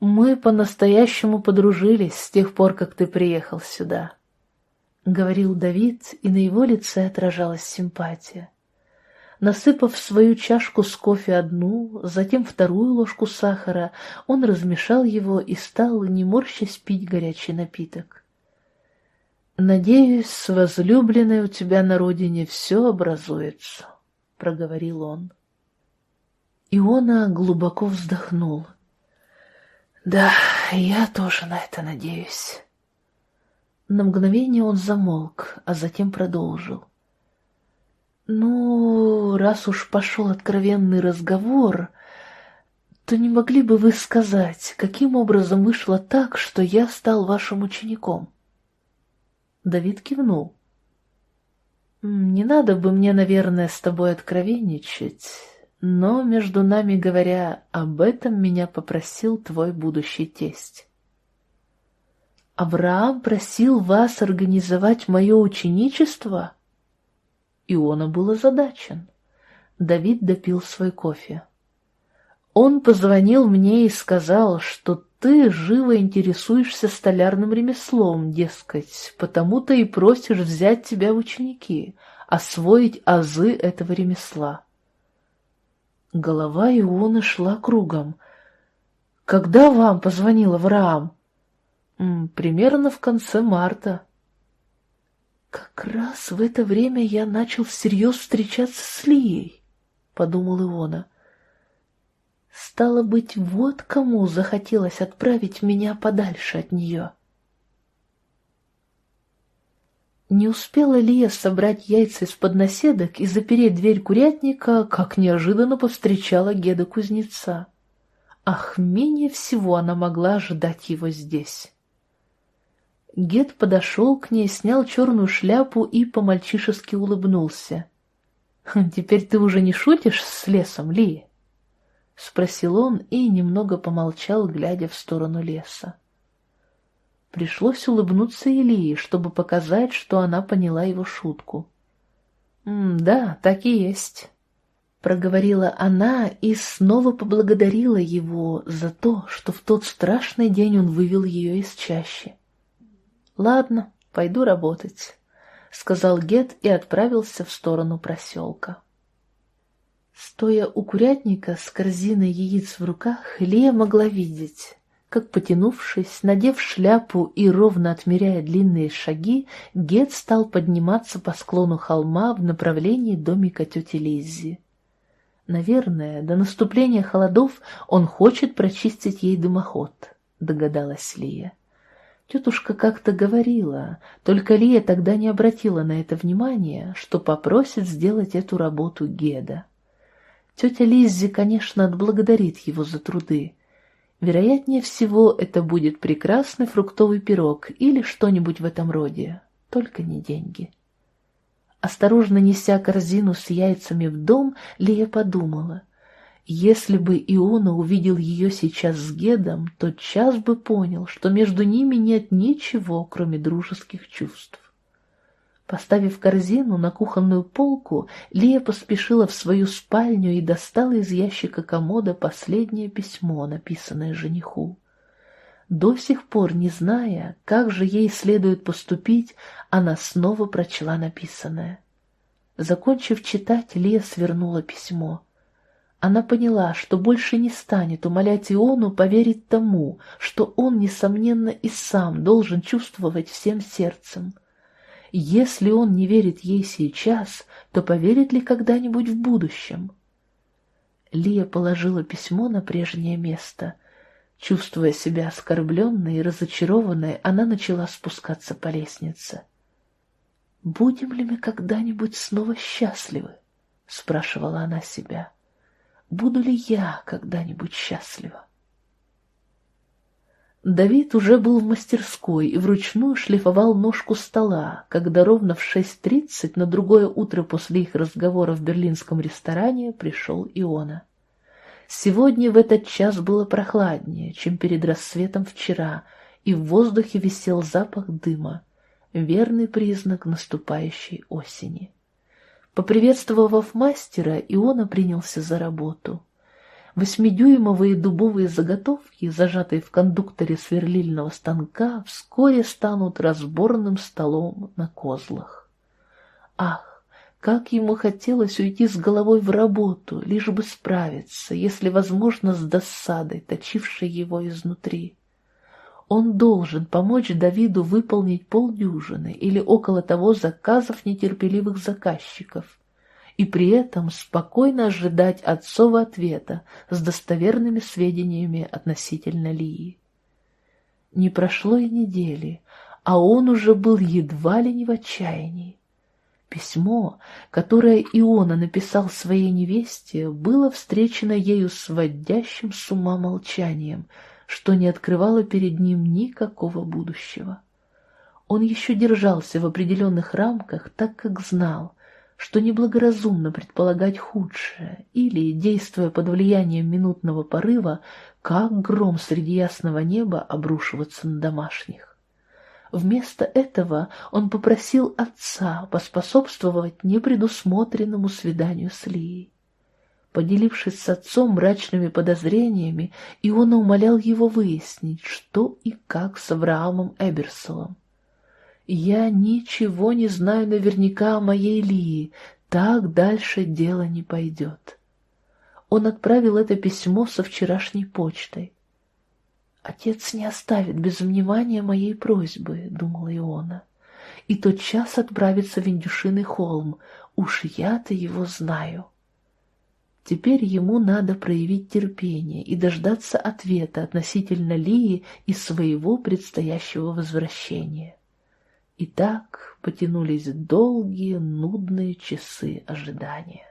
«Мы по-настоящему подружились с тех пор, как ты приехал сюда», — говорил Давид, и на его лице отражалась симпатия. Насыпав в свою чашку с кофе одну, затем вторую ложку сахара, он размешал его и стал, не морщась, пить горячий напиток. «Надеюсь, с возлюбленной у тебя на родине все образуется», — проговорил он. Иона глубоко вздохнул. «Да, я тоже на это надеюсь». На мгновение он замолк, а затем продолжил. «Ну, раз уж пошел откровенный разговор, то не могли бы вы сказать, каким образом вышло так, что я стал вашим учеником?» Давид кивнул. «Не надо бы мне, наверное, с тобой откровенничать, но, между нами говоря, об этом меня попросил твой будущий тесть». «Авраам просил вас организовать мое ученичество?» Иона был озадачен. Давид допил свой кофе. Он позвонил мне и сказал, что ты живо интересуешься столярным ремеслом, дескать, потому-то и просишь взять тебя в ученики, освоить азы этого ремесла. Голова Ионы шла кругом. «Когда вам позвонил Авраам?» «Примерно в конце марта». «Как раз в это время я начал всерьез встречаться с Лией», — подумал Иона. Стало быть, вот кому захотелось отправить меня подальше от нее. Не успела Лия собрать яйца из-под наседок и запереть дверь курятника, как неожиданно повстречала Геда кузнеца. Ах, менее всего она могла ожидать его здесь. Гед подошел к ней, снял черную шляпу и по-мальчишески улыбнулся. «Теперь ты уже не шутишь с лесом, Лия?» — спросил он и немного помолчал, глядя в сторону леса. Пришлось улыбнуться Илии, чтобы показать, что она поняла его шутку. «Да, так и есть», — проговорила она и снова поблагодарила его за то, что в тот страшный день он вывел ее из чащи. «Ладно, пойду работать», — сказал Гет и отправился в сторону проселка. Стоя у курятника с корзиной яиц в руках, Лия могла видеть, как, потянувшись, надев шляпу и ровно отмеряя длинные шаги, Гет стал подниматься по склону холма в направлении домика тети Лиззи. Наверное, до наступления холодов он хочет прочистить ей дымоход, догадалась Лия. Тетушка как-то говорила, только Лия тогда не обратила на это внимания, что попросит сделать эту работу Геда. Тетя Лиззи, конечно, отблагодарит его за труды. Вероятнее всего, это будет прекрасный фруктовый пирог или что-нибудь в этом роде, только не деньги. Осторожно неся корзину с яйцами в дом, Лия подумала, если бы Иона увидел ее сейчас с Гедом, то час бы понял, что между ними нет ничего, кроме дружеских чувств. Поставив корзину на кухонную полку, Лия поспешила в свою спальню и достала из ящика комода последнее письмо, написанное жениху. До сих пор, не зная, как же ей следует поступить, она снова прочла написанное. Закончив читать, Лия свернула письмо. Она поняла, что больше не станет умолять Иону поверить тому, что он, несомненно, и сам должен чувствовать всем сердцем — если он не верит ей сейчас, то поверит ли когда-нибудь в будущем? Лия положила письмо на прежнее место. Чувствуя себя оскорбленной и разочарованной, она начала спускаться по лестнице. «Будем ли мы когда-нибудь снова счастливы?» — спрашивала она себя. «Буду ли я когда-нибудь счастлива?» Давид уже был в мастерской и вручную шлифовал ножку стола, когда ровно в 6.30 на другое утро после их разговора в берлинском ресторане пришел Иона. Сегодня в этот час было прохладнее, чем перед рассветом вчера, и в воздухе висел запах дыма, верный признак наступающей осени. Поприветствовав мастера, Иона принялся за работу. Восьмидюймовые дубовые заготовки, зажатые в кондукторе сверлильного станка, вскоре станут разборным столом на козлах. Ах, как ему хотелось уйти с головой в работу, лишь бы справиться, если возможно, с досадой, точившей его изнутри. Он должен помочь Давиду выполнить полдюжины или около того заказов нетерпеливых заказчиков, и при этом спокойно ожидать отцова ответа с достоверными сведениями относительно Лии. Не прошло и недели, а он уже был едва ли не в отчаянии. Письмо, которое Иона написал своей невесте, было встречено ею сводящим с ума молчанием, что не открывало перед ним никакого будущего. Он еще держался в определенных рамках, так как знал, что неблагоразумно предполагать худшее или, действуя под влиянием минутного порыва, как гром среди ясного неба обрушиваться на домашних. Вместо этого он попросил отца поспособствовать непредусмотренному свиданию с Лией. Поделившись с отцом мрачными подозрениями, Иона умолял его выяснить, что и как с Авраамом Эберсолом. «Я ничего не знаю наверняка о моей Лии, так дальше дело не пойдет». Он отправил это письмо со вчерашней почтой. «Отец не оставит без внимания моей просьбы», — думала Иона, «и тот час отправится в Индюшиный холм, уж я-то его знаю». Теперь ему надо проявить терпение и дождаться ответа относительно Лии и своего предстоящего возвращения. И так потянулись долгие, нудные часы ожидания.